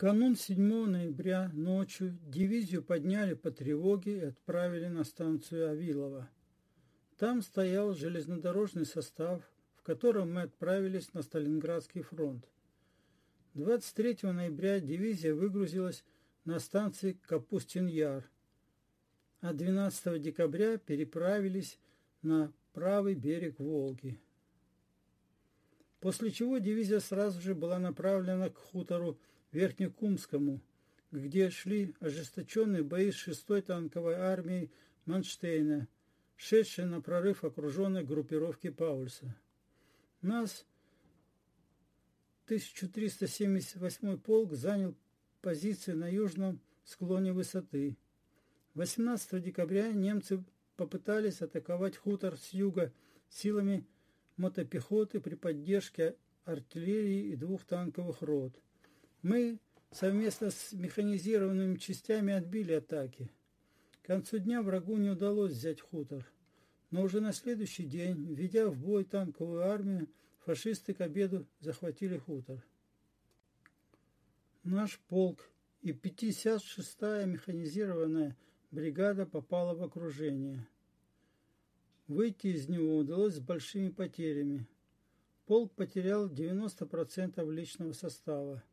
канун 7 ноября ночью дивизию подняли по тревоге и отправили на станцию Авилова. Там стоял железнодорожный состав, в котором мы отправились на Сталинградский фронт. 23 ноября дивизия выгрузилась на станции Капустин-Яр, а 12 декабря переправились на правый берег Волги. После чего дивизия сразу же была направлена к хутору Верхнекумскому, где шли ожесточенные бои с 6-й танковой армией Манштейна, шедшей на прорыв окруженной группировки Паульса. Нас 1378 полк занял позиции на южном склоне высоты. 18 декабря немцы попытались атаковать хутор с юга силами мотопехоты при поддержке артиллерии и двух танковых рот. Мы совместно с механизированными частями отбили атаки. К концу дня врагу не удалось взять хутор. Но уже на следующий день, введя в бой танковую армию, фашисты к обеду захватили хутор. Наш полк и 56-я механизированная бригада попала в окружение. Выйти из него удалось с большими потерями. Полк потерял 90% личного состава.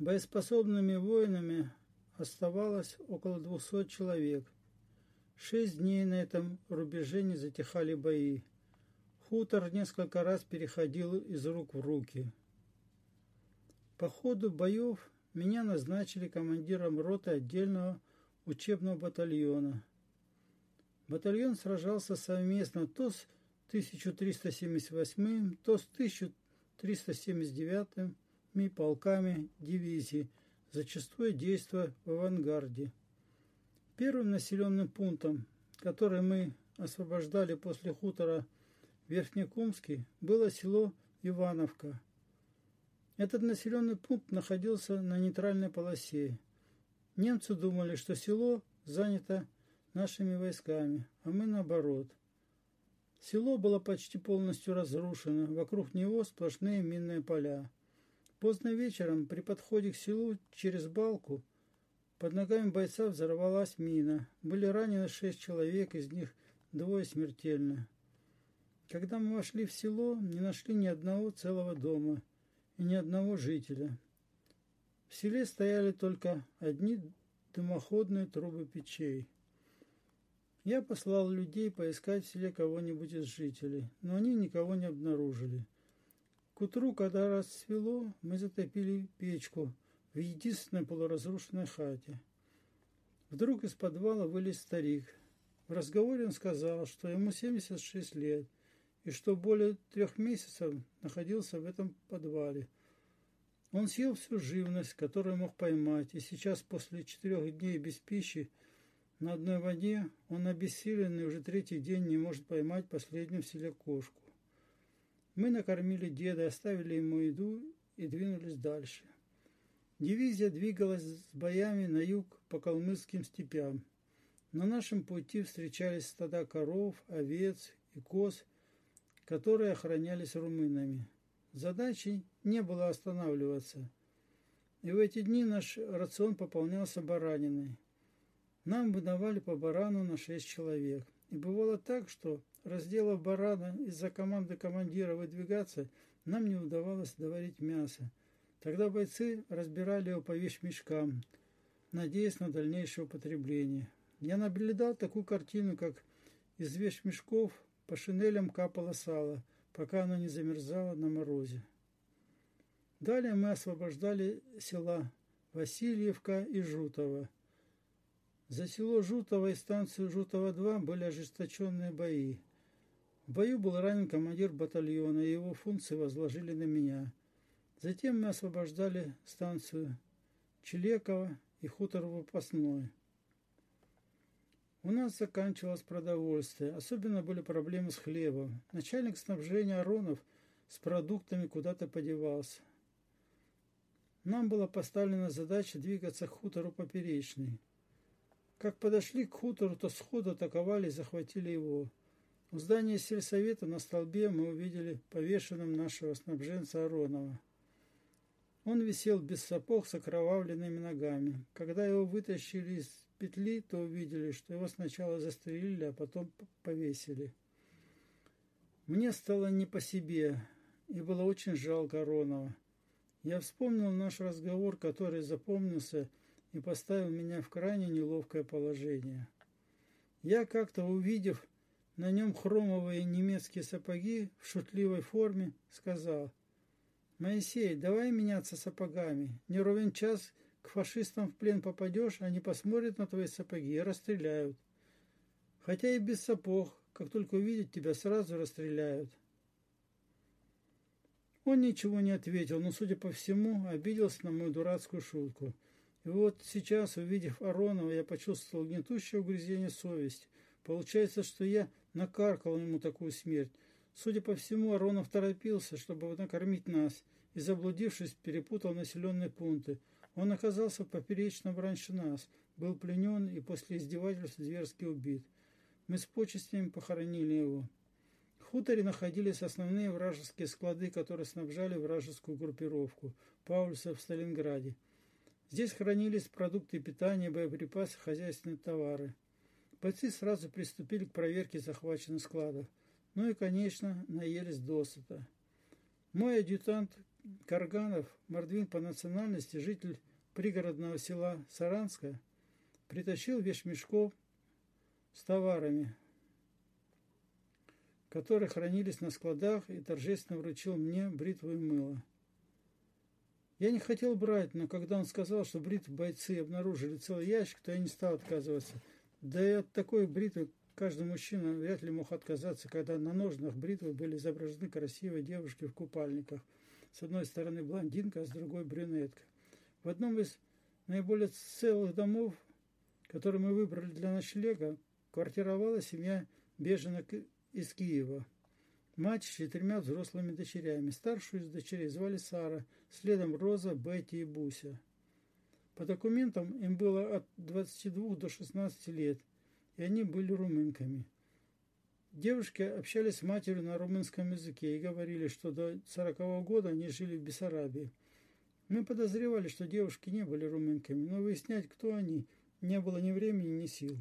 Боеспособными воинами оставалось около 200 человек. Шесть дней на этом рубеже не затихали бои. Хутор несколько раз переходил из рук в руки. По ходу боев меня назначили командиром роты отдельного учебного батальона. Батальон сражался совместно то с 1378, то с 1379 полками дивизии, зачастую действуя в авангарде. Первым населенным пунктом, который мы освобождали после хутора Верхнекумский, было село Ивановка – этот населенный пункт находился на нейтральной полосе. Немцы думали, что село занято нашими войсками, а мы наоборот. Село было почти полностью разрушено, вокруг него сплошные минные поля. Поздно вечером при подходе к селу через балку под ногами бойца взорвалась мина. Были ранены шесть человек, из них двое смертельно. Когда мы вошли в село, не нашли ни одного целого дома – и ни одного жителя. В селе стояли только одни дымоходные трубы печей. Я послал людей поискать в селе кого-нибудь из жителей, но они никого не обнаружили. К утру, когда рассвело, мы затопили печку в единственной полуразрушенной хате. Вдруг из подвала вылез старик. В разговоре он сказал, что ему 76 лет – и что более трех месяцев находился в этом подвале. Он съел всю живность, которую мог поймать, и сейчас, после четырех дней без пищи, на одной воде он обессиленный уже третий день не может поймать последнюю в селе кошку. Мы накормили деда, оставили ему еду и двинулись дальше. Дивизия двигалась с боями на юг по калмыцким степям. На нашем пути встречались стада коров, овец и коз, которые охранялись румынами. Задачей не было останавливаться. И в эти дни наш рацион пополнялся бараниной. Нам выдавали по барану на шесть человек. И бывало так, что, разделав барана из-за команды командира выдвигаться, нам не удавалось доварить мясо. Тогда бойцы разбирали его по вещмешкам, надеясь на дальнейшее употребление. Я наблюдал такую картину, как из вещмешков по шинелям капало сало, пока оно не замерзало на морозе. Далее мы освобождали села Васильевка и Жутово. За село Жутово и станцию Жутово-2 были ожесточенные бои. В бою был ранен командир батальона, и его функции возложили на меня. Затем мы освобождали станцию Челекова и хутор Выпасной. У нас заканчивалось продовольствие, особенно были проблемы с хлебом. Начальник снабжения Аронов с продуктами куда-то подевался. Нам была поставлена задача двигаться к хутору поперечный. Как подошли к хутору, то сходу атаковали и захватили его. У здания сельсовета на столбе мы увидели повешенным нашего снабженца Аронова. Он висел без сапог с окровавленными ногами. Когда его вытащили из петли, то увидели, что его сначала застрелили, а потом повесили. Мне стало не по себе, и было очень жалко Ронова. Я вспомнил наш разговор, который запомнился и поставил меня в крайне неловкое положение. Я как-то увидев на нем хромовые немецкие сапоги в шутливой форме, сказал, «Моисей, давай меняться сапогами. Не ровен час к фашистам в плен попадешь, они посмотрят на твои сапоги и расстреляют. Хотя и без сапог, как только увидят тебя, сразу расстреляют». Он ничего не ответил, но, судя по всему, обиделся на мою дурацкую шутку. И вот сейчас, увидев Аронова, я почувствовал гнетущее угрызение совести. Получается, что я накаркал ему такую смерть. Судя по всему, Аронов торопился, чтобы накормить нас, и, заблудившись, перепутал населенные пункты. Он оказался в поперечном раньше нас, был пленен и после издевательств зверски убит. Мы с почестями похоронили его. В хуторе находились основные вражеские склады, которые снабжали вражескую группировку Паульса в Сталинграде. Здесь хранились продукты питания, боеприпасы, хозяйственные товары. Бойцы сразу приступили к проверке захваченных складов. Ну и, конечно, наелись досыта. Мой адъютант Карганов, мордвин по национальности, житель пригородного села Саранска, притащил вещмешков с товарами, которые хранились на складах, и торжественно вручил мне бритву и мыло. Я не хотел брать, но когда он сказал, что бритвы бойцы обнаружили целый ящик, то я не стал отказываться – да и от такой бритвы каждый мужчина вряд ли мог отказаться, когда на ножнах бритвы были изображены красивые девушки в купальниках. С одной стороны блондинка, а с другой брюнетка. В одном из наиболее целых домов, который мы выбрали для ночлега, квартировала семья беженок из Киева. Мать с четырьмя взрослыми дочерями. Старшую из дочерей звали Сара, следом Роза, Бетти и Буся. По документам им было от 22 до 16 лет, и они были румынками. Девушки общались с матерью на румынском языке и говорили, что до 40 -го года они жили в Бессарабии. Мы подозревали, что девушки не были румынками, но выяснять, кто они, не было ни времени, ни сил.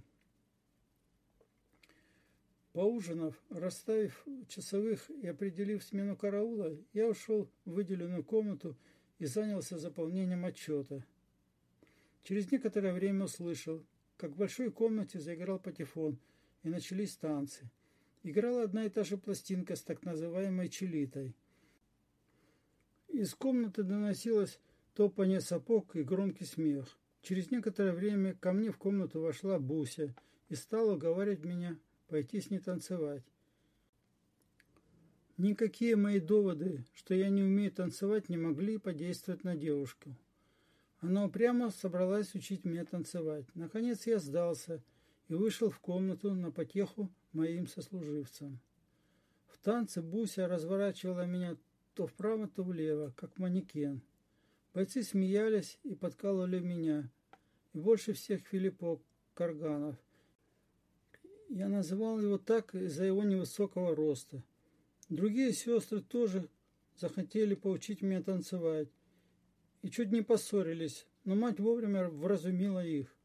Поужинав, расставив часовых и определив смену караула, я ушел в выделенную комнату и занялся заполнением отчета – Через некоторое время услышал, как в большой комнате заиграл патефон, и начались танцы. Играла одна и та же пластинка с так называемой челитой. Из комнаты доносилось топание сапог и громкий смех. Через некоторое время ко мне в комнату вошла Буся и стала уговаривать меня пойти с ней танцевать. Никакие мои доводы, что я не умею танцевать, не могли подействовать на девушку. Она упрямо собралась учить меня танцевать. Наконец я сдался и вышел в комнату на потеху моим сослуживцам. В танце Буся разворачивала меня то вправо, то влево, как манекен. Бойцы смеялись и подкалывали меня. И больше всех Филиппо Карганов. Я называл его так из-за его невысокого роста. Другие сестры тоже захотели поучить меня танцевать и чуть не поссорились, но мать вовремя вразумила их.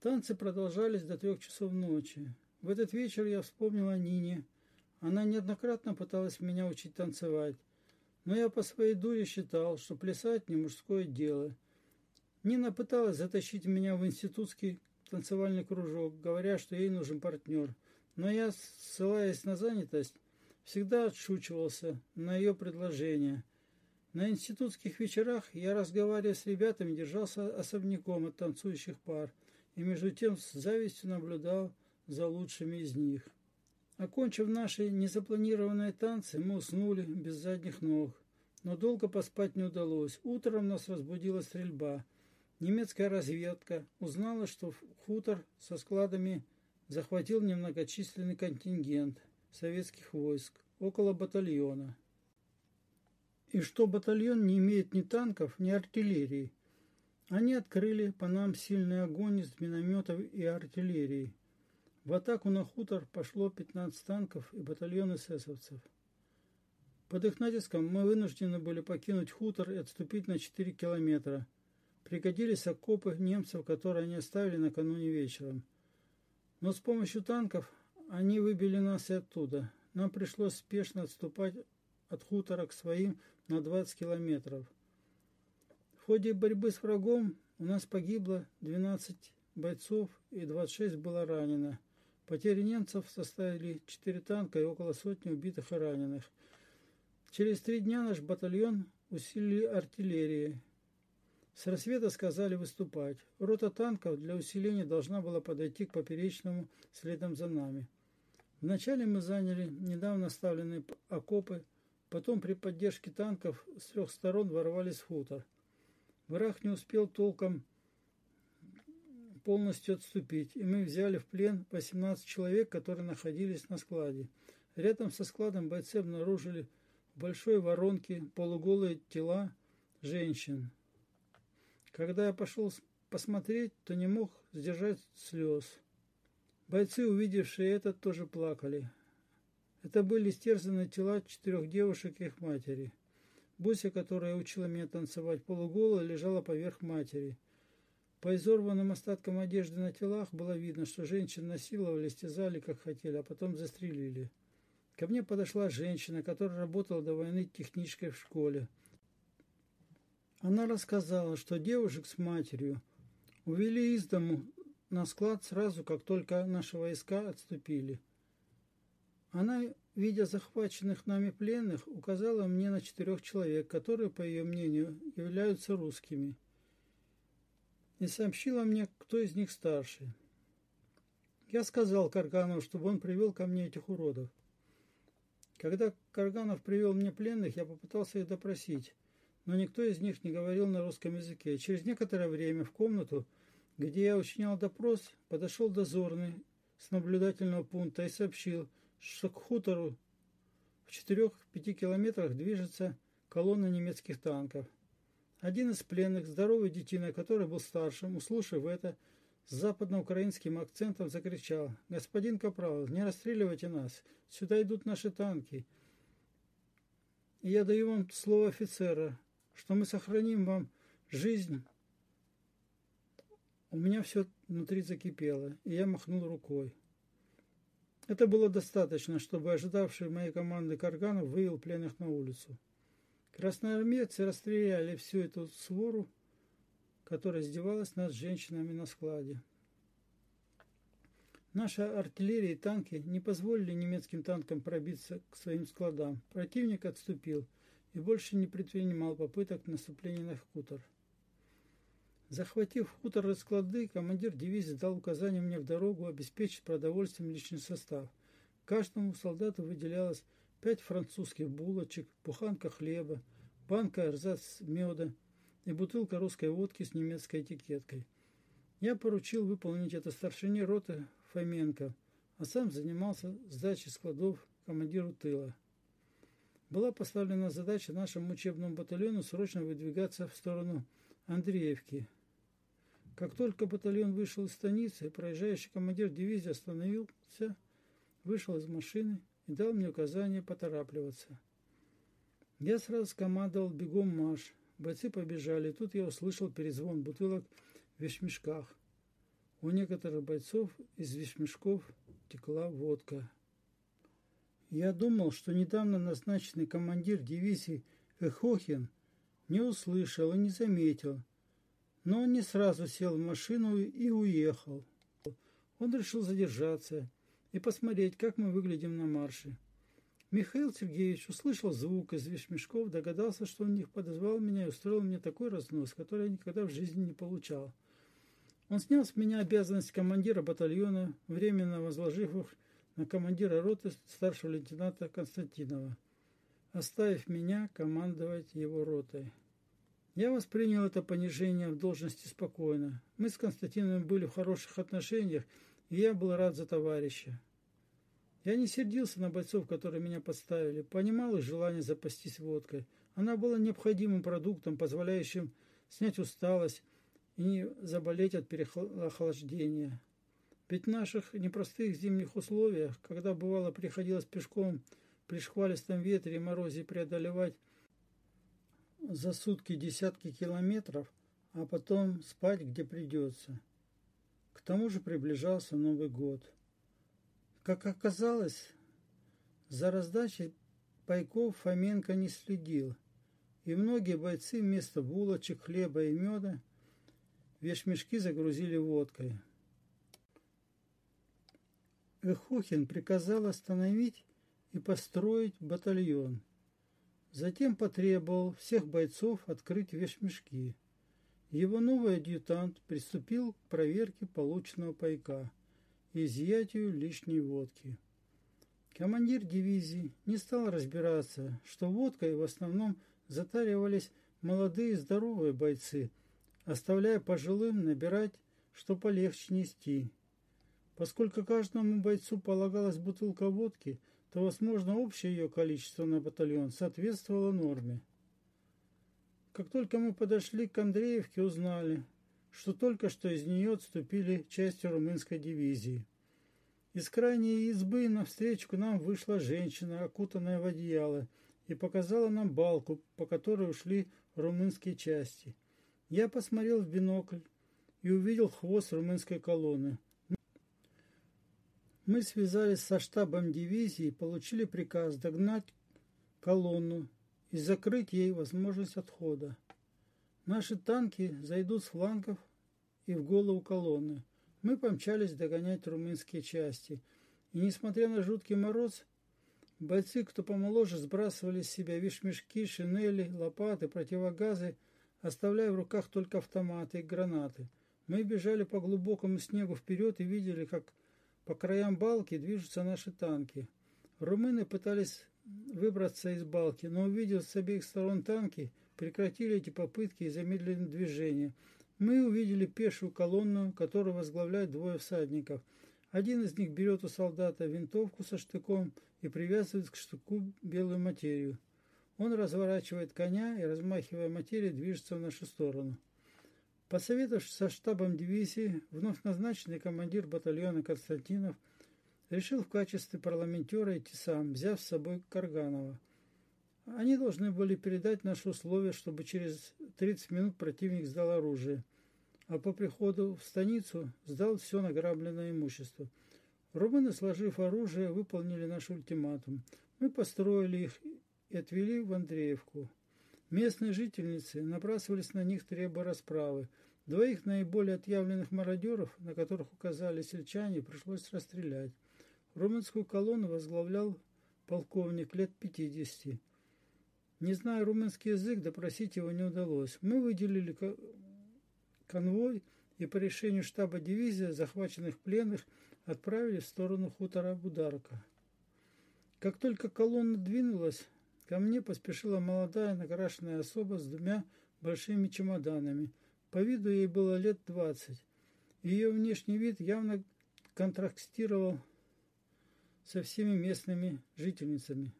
Танцы продолжались до трех часов ночи. В этот вечер я вспомнил о Нине. Она неоднократно пыталась меня учить танцевать, но я по своей дуре считал, что плясать не мужское дело. Нина пыталась затащить меня в институтский танцевальный кружок, говоря, что ей нужен партнер. Но я, ссылаясь на занятость, всегда отшучивался на ее предложение – на институтских вечерах я, разговаривая с ребятами, держался особняком от танцующих пар и между тем с завистью наблюдал за лучшими из них. Окончив наши незапланированные танцы, мы уснули без задних ног. Но долго поспать не удалось. Утром нас разбудила стрельба. Немецкая разведка узнала, что хутор со складами захватил немногочисленный контингент советских войск, около батальона и что батальон не имеет ни танков, ни артиллерии. Они открыли по нам сильный огонь из минометов и артиллерии. В атаку на хутор пошло 15 танков и батальон эсэсовцев. Под их натиском мы вынуждены были покинуть хутор и отступить на 4 километра. Пригодились окопы немцев, которые они оставили накануне вечером. Но с помощью танков они выбили нас и оттуда. Нам пришлось спешно отступать от хутора к своим на 20 километров. В ходе борьбы с врагом у нас погибло 12 бойцов и 26 было ранено. Потери немцев составили 4 танка и около сотни убитых и раненых. Через три дня наш батальон усилили артиллерией. С рассвета сказали выступать. Рота танков для усиления должна была подойти к поперечному следом за нами. Вначале мы заняли недавно оставленные окопы, потом при поддержке танков с трех сторон ворвались в хутор. Враг не успел толком полностью отступить, и мы взяли в плен 18 человек, которые находились на складе. Рядом со складом бойцы обнаружили в большой воронке полуголые тела женщин. Когда я пошел посмотреть, то не мог сдержать слез. Бойцы, увидевшие это, тоже плакали. Это были стерзанные тела четырех девушек и их матери. Буся, которая учила меня танцевать полуголая, лежала поверх матери. По изорванным остаткам одежды на телах было видно, что женщин насиловали, стязали, как хотели, а потом застрелили. Ко мне подошла женщина, которая работала до войны техничкой в школе. Она рассказала, что девушек с матерью увели из дому на склад сразу, как только наши войска отступили. Она, видя захваченных нами пленных, указала мне на четырех человек, которые, по ее мнению, являются русскими и сообщила мне, кто из них старший. Я сказал Карганову, чтобы он привел ко мне этих уродов. Когда Карганов привел мне пленных, я попытался их допросить, но никто из них не говорил на русском языке. Через некоторое время в комнату, где я учинял допрос, подошел дозорный с наблюдательного пункта и сообщил, что к хутору в 4-5 километрах движется колонна немецких танков. Один из пленных, здоровый детина, который был старшим, услышав это, с западноукраинским акцентом закричал. «Господин Капрал, не расстреливайте нас! Сюда идут наши танки!» И я даю вам слово офицера, что мы сохраним вам жизнь. У меня все внутри закипело, и я махнул рукой. Это было достаточно, чтобы ожидавший моей команды Карганов вывел пленных на улицу. Красноармейцы расстреляли всю эту свору, которая издевалась над женщинами на складе. Наша артиллерия и танки не позволили немецким танкам пробиться к своим складам. Противник отступил и больше не предпринимал попыток наступления на хутор. Захватив хутор и склады, командир дивизии дал указание мне в дорогу обеспечить продовольствием личный состав. Каждому солдату выделялось пять французских булочек, буханка хлеба, банка эрзац меда и бутылка русской водки с немецкой этикеткой. Я поручил выполнить это старшине роты Фоменко, а сам занимался сдачей складов командиру тыла. Была поставлена задача нашему учебному батальону срочно выдвигаться в сторону Андреевки. Как только батальон вышел из станицы, проезжающий командир дивизии остановился, вышел из машины и дал мне указание поторапливаться. Я сразу скомандовал бегом марш. Бойцы побежали, и тут я услышал перезвон бутылок в вещмешках. У некоторых бойцов из вещмешков текла водка. Я думал, что недавно назначенный командир дивизии Эхохин не услышал и не заметил, но он не сразу сел в машину и уехал. Он решил задержаться и посмотреть, как мы выглядим на марше. Михаил Сергеевич услышал звук из вещмешков, догадался, что он них подозвал меня и устроил мне такой разнос, который я никогда в жизни не получал. Он снял с меня обязанность командира батальона, временно возложив их на командира роты старшего лейтенанта Константинова, оставив меня командовать его ротой. Я воспринял это понижение в должности спокойно. Мы с Константиновым были в хороших отношениях, и я был рад за товарища. Я не сердился на бойцов, которые меня подставили, понимал их желание запастись водкой. Она была необходимым продуктом, позволяющим снять усталость и не заболеть от переохлаждения. Ведь в наших непростых зимних условиях, когда бывало приходилось пешком при шквалистом ветре и морозе преодолевать за сутки десятки километров, а потом спать где придется. К тому же приближался Новый год. Как оказалось, за раздачей пайков Фоменко не следил, и многие бойцы вместо булочек, хлеба и меда вешмешки загрузили водкой. Эхухин приказал остановить и построить батальон. Затем потребовал всех бойцов открыть вешмешки. Его новый адъютант приступил к проверке полученного пайка и изъятию лишней водки. Командир дивизии не стал разбираться, что водкой в основном затаривались молодые здоровые бойцы, оставляя пожилым набирать, что полегче нести. Поскольку каждому бойцу полагалась бутылка водки, то, возможно, общее ее количество на батальон соответствовало норме. Как только мы подошли к Андреевке, узнали, что только что из нее отступили части румынской дивизии. Из крайней избы навстречу нам вышла женщина, окутанная в одеяло, и показала нам балку, по которой ушли румынские части. Я посмотрел в бинокль и увидел хвост румынской колонны. Мы связались со штабом дивизии и получили приказ догнать колонну и закрыть ей возможность отхода. Наши танки зайдут с флангов и в голову колонны. Мы помчались догонять румынские части. И несмотря на жуткий мороз, бойцы, кто помоложе, сбрасывали с себя вишмешки, шинели, лопаты, противогазы, оставляя в руках только автоматы и гранаты. Мы бежали по глубокому снегу вперед и видели, как по краям балки движутся наши танки. Румыны пытались выбраться из балки, но увидев с обеих сторон танки, прекратили эти попытки и замедлили движение. Мы увидели пешую колонну, которую возглавляют двое всадников. Один из них берет у солдата винтовку со штыком и привязывает к штыку белую материю. Он разворачивает коня и, размахивая материей, движется в нашу сторону. Посоветовавшись со штабом дивизии, вновь назначенный командир батальона Константинов решил в качестве парламентера идти сам, взяв с собой Карганова. Они должны были передать наши условия, чтобы через 30 минут противник сдал оружие, а по приходу в станицу сдал все награбленное имущество. Румыны, сложив оружие, выполнили наш ультиматум. Мы построили их и отвели в Андреевку. Местные жительницы набрасывались на них требуя расправы – Двоих наиболее отъявленных мародеров, на которых указали сельчане, пришлось расстрелять. Румынскую колонну возглавлял полковник лет 50. Не зная румынский язык, допросить его не удалось. Мы выделили конвой и по решению штаба дивизии захваченных пленных отправили в сторону хутора Бударка. Как только колонна двинулась, ко мне поспешила молодая накрашенная особа с двумя большими чемоданами – по виду ей было лет двадцать. Ее внешний вид явно контрастировал со всеми местными жительницами.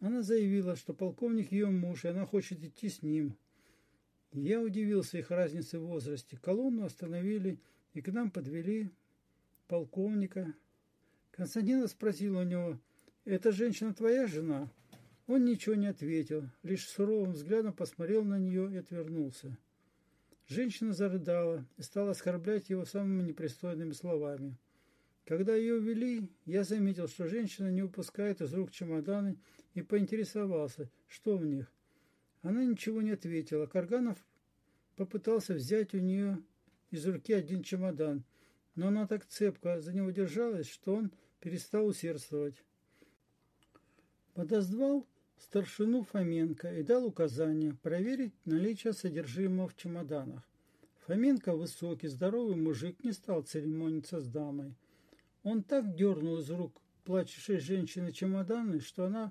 Она заявила, что полковник ее муж, и она хочет идти с ним. Я удивился их разнице в возрасте. Колонну остановили, и к нам подвели полковника. Константинов спросил у него, «Эта женщина твоя жена?» Он ничего не ответил, лишь суровым взглядом посмотрел на нее и отвернулся. Женщина зарыдала и стала оскорблять его самыми непристойными словами. Когда ее увели, я заметил, что женщина не упускает из рук чемоданы и поинтересовался, что в них. Она ничего не ответила. Карганов попытался взять у нее из руки один чемодан, но она так цепко за него держалась, что он перестал усердствовать. Подозвал старшину Фоменко и дал указание проверить наличие содержимого в чемоданах. Фоменко, высокий, здоровый мужик, не стал церемониться с дамой. Он так дернул из рук плачущей женщины чемоданы, что она,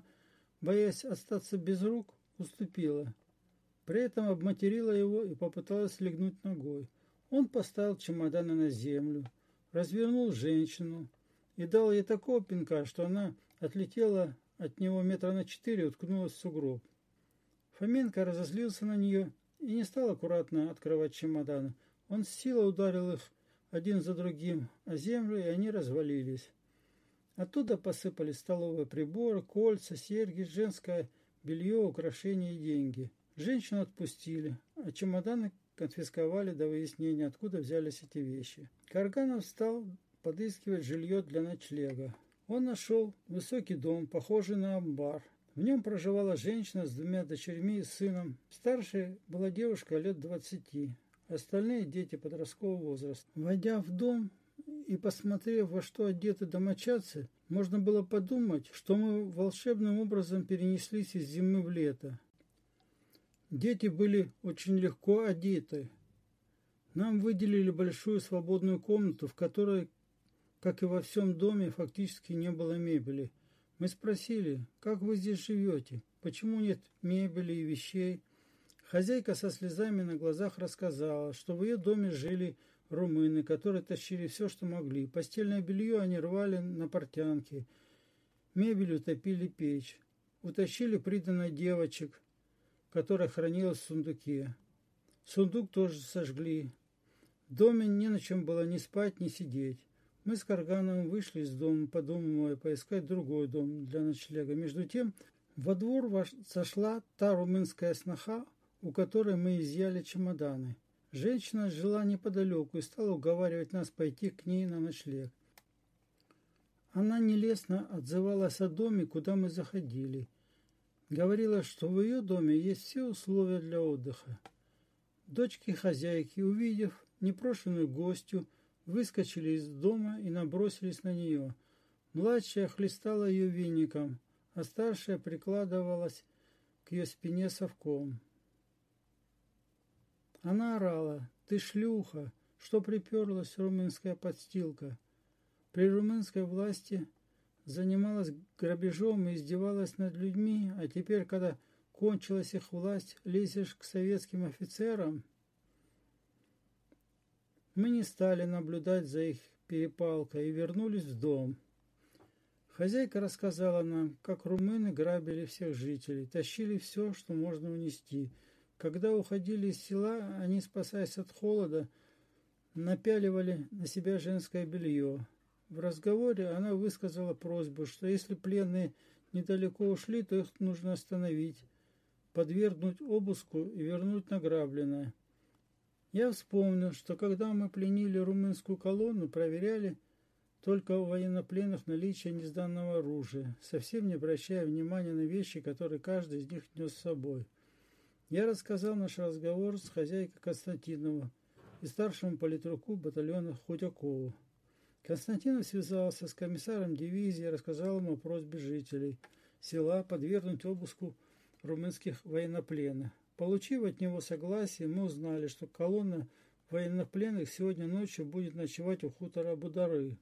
боясь остаться без рук, уступила. При этом обматерила его и попыталась легнуть ногой. Он поставил чемоданы на землю, развернул женщину и дал ей такого пинка, что она отлетела от него метра на четыре уткнулась в сугроб. Фоменко разозлился на нее и не стал аккуратно открывать чемоданы. Он с силой ударил их один за другим о землю, и они развалились. Оттуда посыпались столовые приборы, кольца, серьги, женское белье, украшения и деньги. Женщину отпустили, а чемоданы конфисковали до выяснения, откуда взялись эти вещи. Карганов стал подыскивать жилье для ночлега. Он нашел высокий дом, похожий на амбар. В нем проживала женщина с двумя дочерьми и сыном. Старшей была девушка лет двадцати, остальные дети подросткового возраста. Войдя в дом и посмотрев, во что одеты домочадцы, можно было подумать, что мы волшебным образом перенеслись из зимы в лето. Дети были очень легко одеты. Нам выделили большую свободную комнату, в которой, как и во всем доме, фактически не было мебели. Мы спросили, как вы здесь живете, почему нет мебели и вещей. Хозяйка со слезами на глазах рассказала, что в ее доме жили румыны, которые тащили все, что могли. Постельное белье они рвали на портянке, мебель утопили печь. Утащили приданное девочек, которая хранилась в сундуке. Сундук тоже сожгли. В доме не на чем было ни спать, ни сидеть. Мы с Каргановым вышли из дома, подумывая поискать другой дом для ночлега. Между тем во двор сошла та румынская сноха, у которой мы изъяли чемоданы. Женщина жила неподалеку и стала уговаривать нас пойти к ней на ночлег. Она нелестно отзывалась о доме, куда мы заходили – Говорила, что в ее доме есть все условия для отдыха. Дочки хозяйки, увидев непрошенную гостью, выскочили из дома и набросились на нее. Младшая хлестала ее веником, а старшая прикладывалась к ее спине совком. Она орала, «Ты шлюха! Что приперлась румынская подстилка?» При румынской власти – занималась грабежом и издевалась над людьми, а теперь, когда кончилась их власть, лезешь к советским офицерам? Мы не стали наблюдать за их перепалкой и вернулись в дом. Хозяйка рассказала нам, как румыны грабили всех жителей, тащили все, что можно унести. Когда уходили из села, они, спасаясь от холода, напяливали на себя женское белье. В разговоре она высказала просьбу, что если пленные недалеко ушли, то их нужно остановить, подвергнуть обыску и вернуть награбленное. Я вспомнил, что когда мы пленили румынскую колонну, проверяли только у военнопленных наличие несданного оружия, совсем не обращая внимания на вещи, которые каждый из них нес с собой. Я рассказал наш разговор с хозяйкой Константинова и старшему политруку батальона Худякову. Константинов связался с комиссаром дивизии и рассказал ему о просьбе жителей села подвергнуть обыску румынских военнопленных. Получив от него согласие, мы узнали, что колонна военнопленных сегодня ночью будет ночевать у хутора Будары.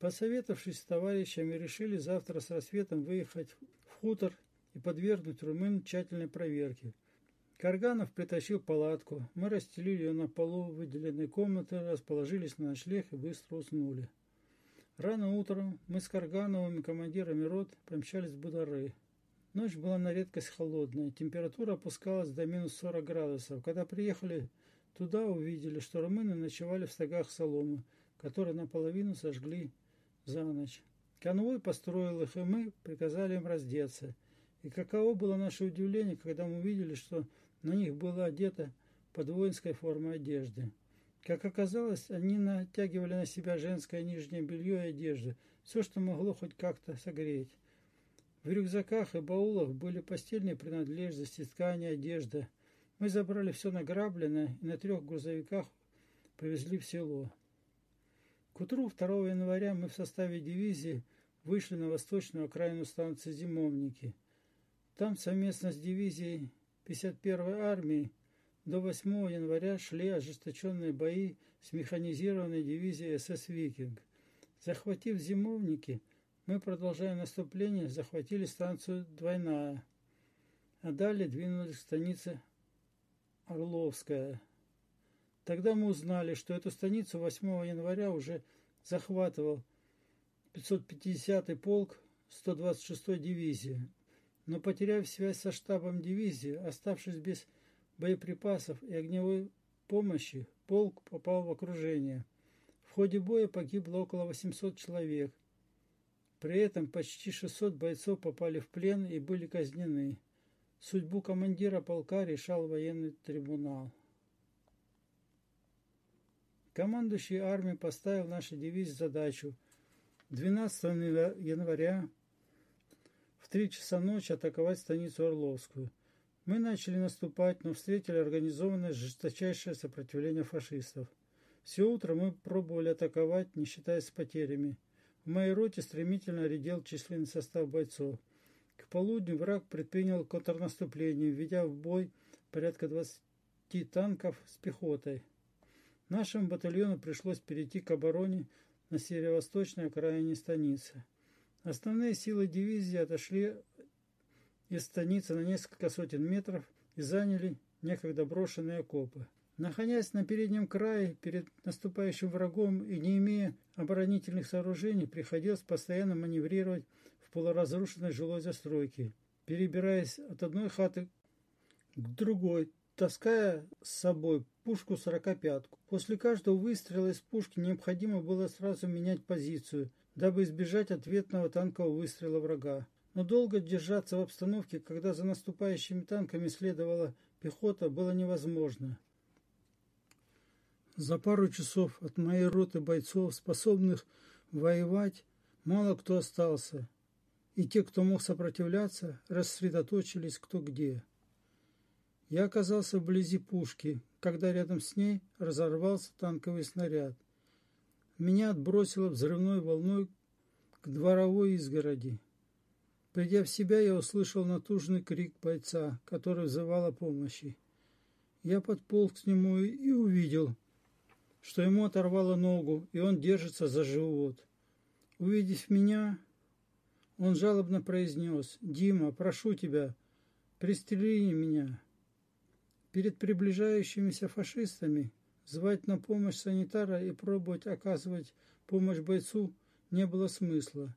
Посоветовавшись с товарищами, решили завтра с рассветом выехать в хутор и подвергнуть румын тщательной проверке – Карганов притащил палатку. Мы расстелили ее на полу выделенной комнаты, расположились на ночлег и быстро уснули. Рано утром мы с Каргановым и командирами рот помчались в Будары. Ночь была на редкость холодная, температура опускалась до минус 40 градусов. Когда приехали туда, увидели, что румыны ночевали в стогах соломы, которые наполовину сожгли за ночь. Конвой построил их, и мы приказали им раздеться. И каково было наше удивление, когда мы увидели, что на них было одето под воинской формой одежды. Как оказалось, они натягивали на себя женское нижнее белье и одежду, все, что могло хоть как-то согреть. В рюкзаках и баулах были постельные принадлежности, ткани, одежда. Мы забрали все награбленное и на трех грузовиках повезли в село. К утру 2 января мы в составе дивизии вышли на восточную окраину станции «Зимовники». Там совместно с дивизией 51-й армии до 8 января шли ожесточенные бои с механизированной дивизией СС «Викинг». Захватив зимовники, мы, продолжая наступление, захватили станцию Двойная, а далее двинулись к станице Орловская. Тогда мы узнали, что эту станицу 8 января уже захватывал 550-й полк 126-й дивизии но потеряв связь со штабом дивизии, оставшись без боеприпасов и огневой помощи, полк попал в окружение. В ходе боя погибло около 800 человек. При этом почти 600 бойцов попали в плен и были казнены. Судьбу командира полка решал военный трибунал. Командующий армией поставил нашей дивизии задачу 12 января в 3 часа ночи атаковать станицу Орловскую. Мы начали наступать, но встретили организованное жесточайшее сопротивление фашистов. Все утро мы пробовали атаковать, не считаясь потерями. В моей роте стремительно редел численный состав бойцов. К полудню враг предпринял контрнаступление, введя в бой порядка 20 танков с пехотой. Нашему батальону пришлось перейти к обороне на северо-восточной окраине станицы. Основные силы дивизии отошли из станицы на несколько сотен метров и заняли некогда брошенные окопы. Находясь на переднем крае перед наступающим врагом и не имея оборонительных сооружений, приходилось постоянно маневрировать в полуразрушенной жилой застройке, перебираясь от одной хаты к другой, таская с собой пушку сорокопятку. После каждого выстрела из пушки необходимо было сразу менять позицию, дабы избежать ответного танкового выстрела врага. Но долго держаться в обстановке, когда за наступающими танками следовала пехота, было невозможно. За пару часов от моей роты бойцов, способных воевать, мало кто остался, и те, кто мог сопротивляться, рассредоточились кто где. Я оказался вблизи пушки, когда рядом с ней разорвался танковый снаряд. Меня отбросило взрывной волной к дворовой изгороди. Придя в себя, я услышал натужный крик бойца, который взывал о помощи. Я подполз к нему и увидел, что ему оторвало ногу, и он держится за живот. Увидев меня, он жалобно произнес, «Дима, прошу тебя, пристрели меня». Перед приближающимися фашистами звать на помощь санитара и пробовать оказывать помощь бойцу не было смысла.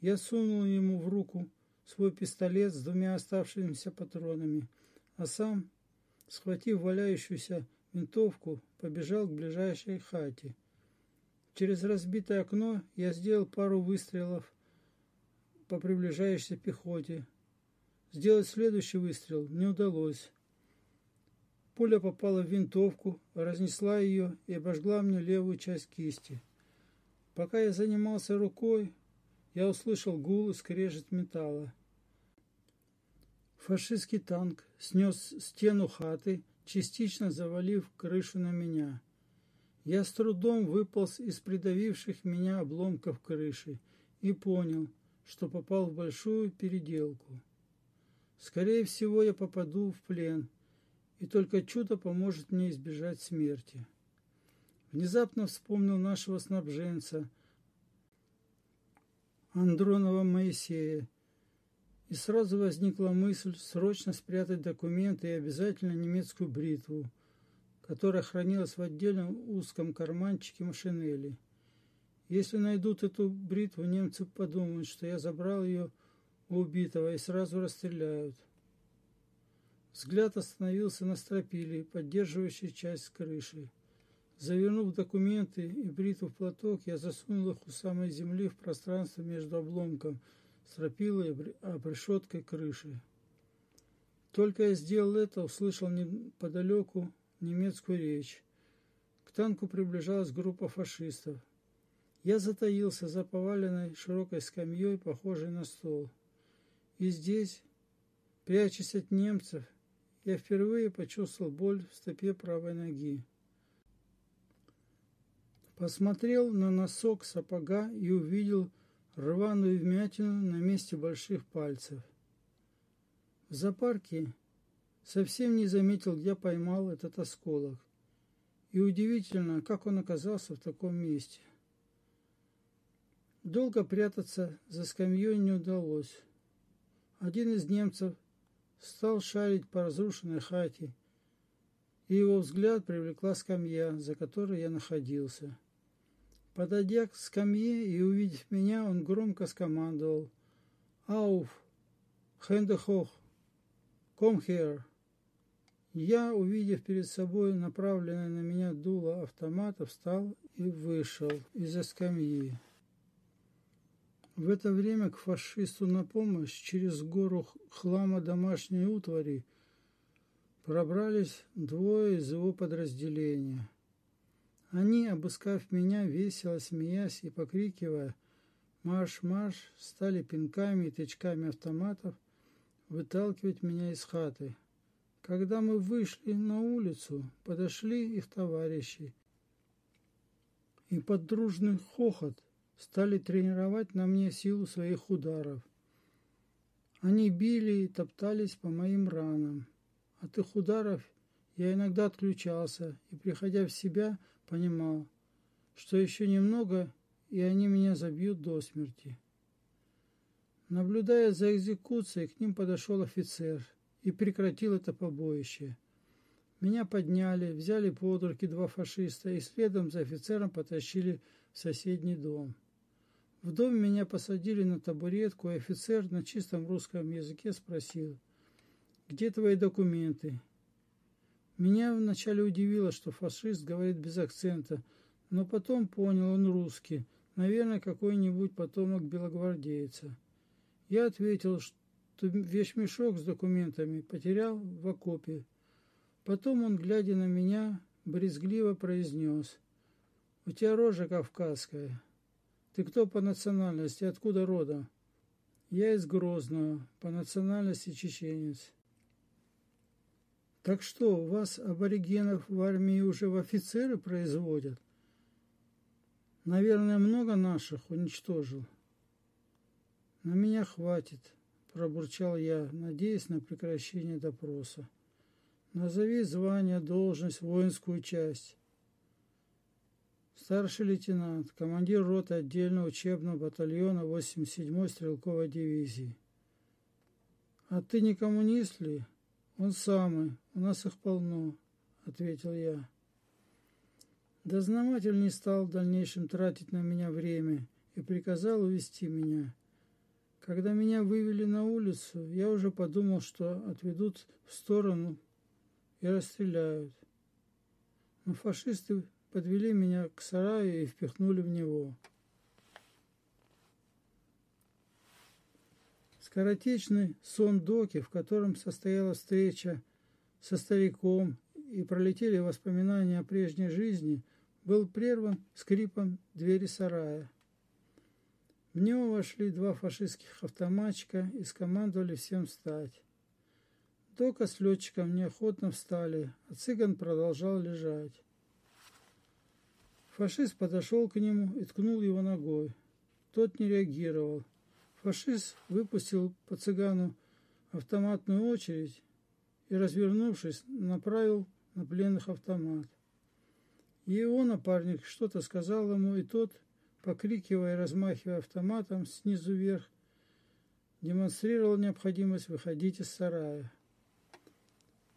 Я сунул ему в руку свой пистолет с двумя оставшимися патронами, а сам, схватив валяющуюся винтовку, побежал к ближайшей хате. Через разбитое окно я сделал пару выстрелов по приближающейся пехоте. Сделать следующий выстрел не удалось. Пуля попала в винтовку, разнесла ее и обожгла мне левую часть кисти. Пока я занимался рукой, я услышал гул и скрежет металла. Фашистский танк снес стену хаты, частично завалив крышу на меня. Я с трудом выполз из придавивших меня обломков крыши и понял, что попал в большую переделку. Скорее всего, я попаду в плен – и только чудо поможет мне избежать смерти. Внезапно вспомнил нашего снабженца Андронова Моисея, и сразу возникла мысль срочно спрятать документы и обязательно немецкую бритву, которая хранилась в отдельном узком карманчике машинели. Если найдут эту бритву, немцы подумают, что я забрал ее у убитого и сразу расстреляют. Взгляд остановился на стропиле, поддерживающей часть крыши. Завернув документы и бритву в платок, я засунул их у самой земли в пространство между обломком стропилой и обрешеткой крыши. Только я сделал это, услышал неподалеку немецкую речь. К танку приближалась группа фашистов. Я затаился за поваленной широкой скамьей, похожей на стол. И здесь, прячась от немцев, я впервые почувствовал боль в стопе правой ноги. Посмотрел на носок сапога и увидел рваную вмятину на месте больших пальцев. В зоопарке совсем не заметил, где поймал этот осколок. И удивительно, как он оказался в таком месте. Долго прятаться за скамьей не удалось. Один из немцев – стал шарить по разрушенной хате, и его взгляд привлекла скамья, за которой я находился. Подойдя к скамье и увидев меня, он громко скомандовал «Ауф! Хендехох! Ком хер!» Я, увидев перед собой направленное на меня дуло автомата, встал и вышел из-за скамьи. В это время к фашисту на помощь через гору хлама домашней утвари пробрались двое из его подразделения. Они, обыскав меня, весело смеясь и покрикивая «Марш, марш!», стали пинками и тычками автоматов выталкивать меня из хаты. Когда мы вышли на улицу, подошли их товарищи и под дружный хохот стали тренировать на мне силу своих ударов. Они били и топтались по моим ранам. От их ударов я иногда отключался и, приходя в себя, понимал, что еще немного, и они меня забьют до смерти. Наблюдая за экзекуцией, к ним подошел офицер и прекратил это побоище. Меня подняли, взяли под руки два фашиста и следом за офицером потащили в соседний дом. В дом меня посадили на табуретку, и офицер на чистом русском языке спросил, «Где твои документы?» Меня вначале удивило, что фашист говорит без акцента, но потом понял, он русский, наверное, какой-нибудь потомок белогвардейца. Я ответил, что вещмешок с документами потерял в окопе. Потом он, глядя на меня, брезгливо произнес, «У тебя рожа кавказская». Ты кто по национальности, откуда родом? Я из Грозного, по национальности чеченец. Так что, вас аборигенов в армии уже в офицеры производят? Наверное, много наших уничтожил. На меня хватит, пробурчал я, надеясь на прекращение допроса. Назови звание, должность, воинскую часть. Старший лейтенант, командир роты отдельного учебного батальона 87-й стрелковой дивизии. А ты не коммунист ли? Он самый, у нас их полно, ответил я. Дознаватель не стал в дальнейшем тратить на меня время и приказал увести меня. Когда меня вывели на улицу, я уже подумал, что отведут в сторону и расстреляют. Но фашисты подвели меня к сараю и впихнули в него. Скоротечный сон Доки, в котором состояла встреча со стариком и пролетели воспоминания о прежней жизни, был прерван скрипом двери сарая. В него вошли два фашистских автоматчика и скомандовали всем встать. Дока с летчиком неохотно встали, а цыган продолжал лежать. Фашист подошел к нему и ткнул его ногой. Тот не реагировал. Фашист выпустил по цыгану автоматную очередь и, развернувшись, направил на пленных автомат. Его напарник что-то сказал ему, и тот, покрикивая и размахивая автоматом снизу вверх, демонстрировал необходимость выходить из сарая.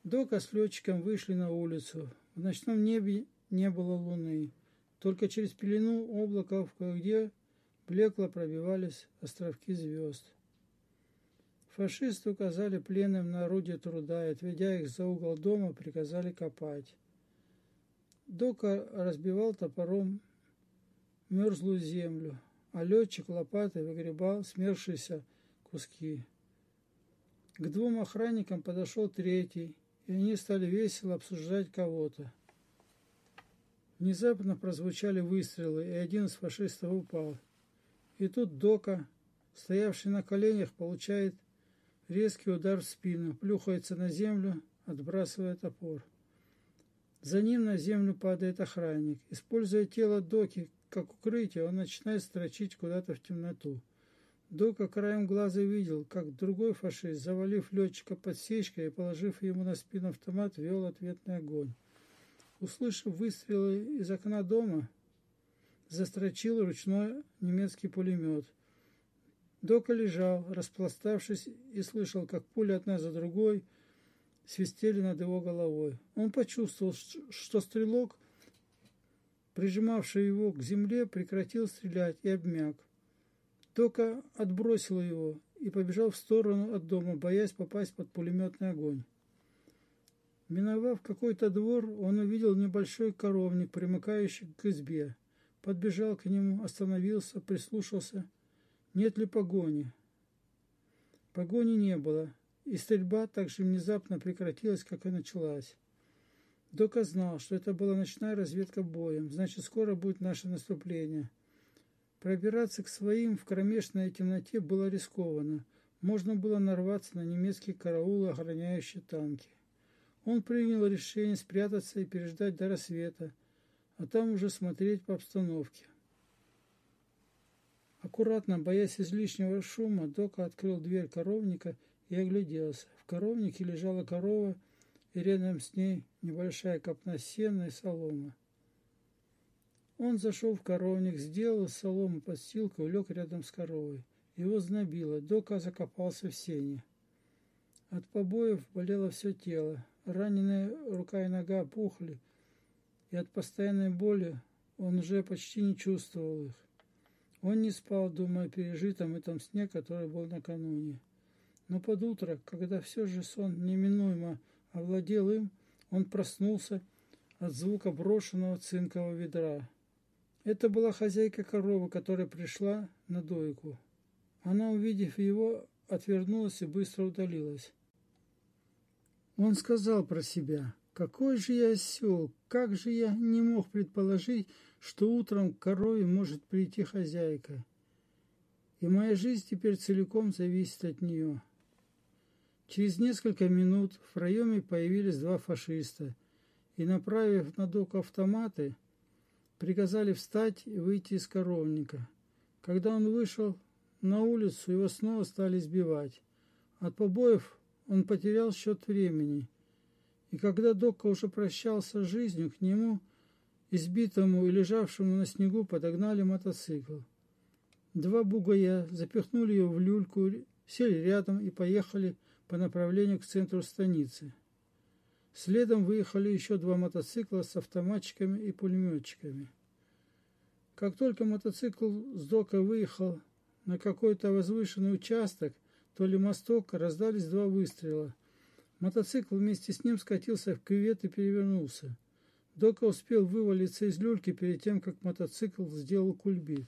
Дока с летчиком вышли на улицу. В ночном небе не было луны. Только через пелену облаков кое-где блекло пробивались островки звезд. Фашисты указали пленным на орудие труда и, отведя их за угол дома, приказали копать. Дока разбивал топором мерзлую землю, а летчик лопатой выгребал смерзшиеся куски. К двум охранникам подошел третий, и они стали весело обсуждать кого-то. Внезапно прозвучали выстрелы, и один из фашистов упал. И тут Дока, стоявший на коленях, получает резкий удар в спину, плюхается на землю, отбрасывая топор. За ним на землю падает охранник. Используя тело Доки как укрытие, он начинает строчить куда-то в темноту. Дока краем глаза видел, как другой фашист, завалив летчика подсечкой и положив ему на спину автомат, вел ответный огонь. Услышав выстрелы из окна дома, застрочил ручной немецкий пулемет. Дока лежал, распластавшись, и слышал, как пули одна за другой свистели над его головой. Он почувствовал, что стрелок, прижимавший его к земле, прекратил стрелять и обмяк. Дока отбросил его и побежал в сторону от дома, боясь попасть под пулеметный огонь. Миновав какой-то двор, он увидел небольшой коровник, примыкающий к избе. Подбежал к нему, остановился, прислушался. Нет ли погони. Погони не было, и стрельба так же внезапно прекратилась, как и началась. Дока знал, что это была ночная разведка боем, значит, скоро будет наше наступление. Пробираться к своим в кромешной темноте было рискованно. Можно было нарваться на немецкие караулы, охраняющие танки. Он принял решение спрятаться и переждать до рассвета, а там уже смотреть по обстановке. Аккуратно, боясь излишнего шума, Дока открыл дверь коровника и огляделся. В коровнике лежала корова, и рядом с ней небольшая копна сена и солома. Он зашел в коровник, сделал из соломы подстилку и лег рядом с коровой. Его знобило, Дока закопался в сене. От побоев болело все тело, раненая рука и нога пухли, и от постоянной боли он уже почти не чувствовал их. Он не спал, думая о пережитом этом сне, который был накануне. Но под утро, когда все же сон неминуемо овладел им, он проснулся от звука брошенного цинкового ведра. Это была хозяйка коровы, которая пришла на дойку. Она, увидев его, отвернулась и быстро удалилась. Он сказал про себя, какой же я осел, как же я не мог предположить, что утром к корове может прийти хозяйка. И моя жизнь теперь целиком зависит от нее. Через несколько минут в проеме появились два фашиста и, направив на док автоматы, приказали встать и выйти из коровника. Когда он вышел на улицу, его снова стали избивать. От побоев он потерял счет времени. И когда Докка уже прощался с жизнью, к нему, избитому и лежавшему на снегу, подогнали мотоцикл. Два бугая запихнули его в люльку, сели рядом и поехали по направлению к центру станицы. Следом выехали еще два мотоцикла с автоматчиками и пулеметчиками. Как только мотоцикл с дока выехал на какой-то возвышенный участок, то ли мосток, раздались два выстрела. Мотоцикл вместе с ним скатился в кювет и перевернулся. Дока успел вывалиться из люльки перед тем, как мотоцикл сделал кульбит.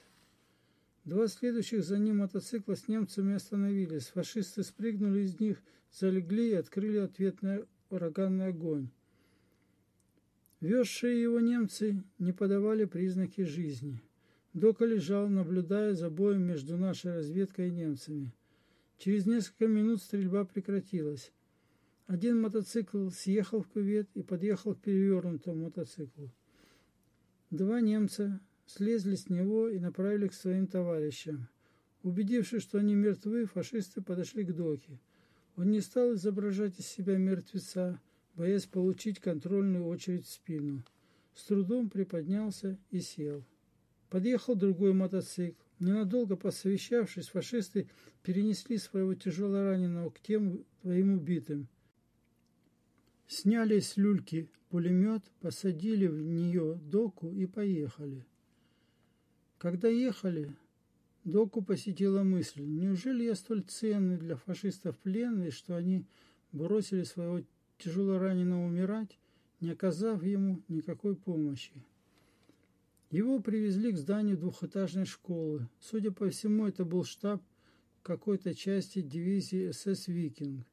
Два следующих за ним мотоцикла с немцами остановились. Фашисты спрыгнули из них, залегли и открыли ответный ураганный огонь. Везшие его немцы не подавали признаки жизни. Дока лежал, наблюдая за боем между нашей разведкой и немцами. Через несколько минут стрельба прекратилась. Один мотоцикл съехал в кювет и подъехал к перевернутому мотоциклу. Два немца слезли с него и направили к своим товарищам. Убедившись, что они мертвы, фашисты подошли к доке. Он не стал изображать из себя мертвеца, боясь получить контрольную очередь в спину. С трудом приподнялся и сел. Подъехал другой мотоцикл. Ненадолго посовещавшись, фашисты перенесли своего тяжело раненого к тем двоим убитым. Сняли с люльки пулемет, посадили в нее доку и поехали. Когда ехали, доку посетила мысль, неужели я столь ценный для фашистов пленный, что они бросили своего тяжело раненого умирать, не оказав ему никакой помощи. Его привезли к зданию двухэтажной школы. Судя по всему, это был штаб какой-то части дивизии СС «Викинг».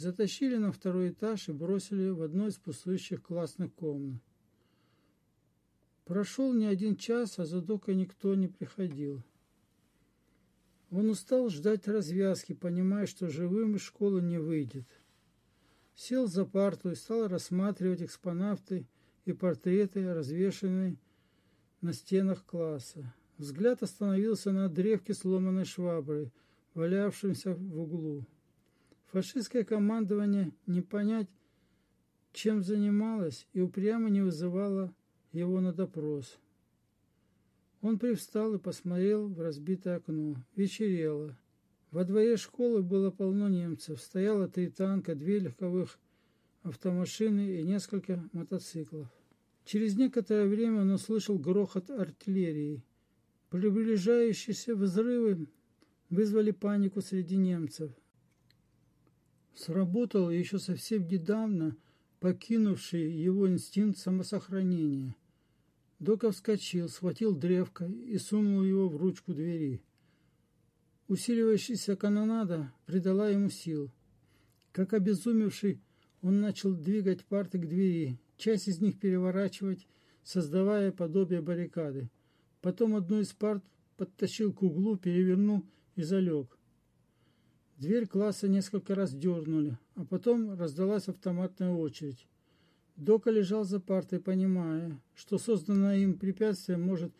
Затащили на второй этаж и бросили в одной из пустующих классных комнат. Прошел не один час, а за Докой никто не приходил. Он устал ждать развязки, понимая, что живым из школы не выйдет. Сел за парту и стал рассматривать экспонаты и портреты, развешанные на стенах класса. Взгляд остановился на древке сломанной швабры, валявшемся в углу. Фашистское командование не понять, чем занималось, и упрямо не вызывало его на допрос. Он привстал и посмотрел в разбитое окно. Вечерело. Во дворе школы было полно немцев. Стояло три танка, две легковых автомашины и несколько мотоциклов. Через некоторое время он услышал грохот артиллерии. Приближающиеся взрывы вызвали панику среди немцев. Сработал еще совсем недавно покинувший его инстинкт самосохранения. Дока вскочил, схватил древко и сунул его в ручку двери. Усиливающаяся канонада придала ему сил. Как обезумевший, он начал двигать парты к двери, часть из них переворачивать, создавая подобие баррикады. Потом одну из парт подтащил к углу, перевернул и залег. Дверь класса несколько раз дернули, а потом раздалась автоматная очередь. Дока лежал за партой, понимая, что созданное им препятствие может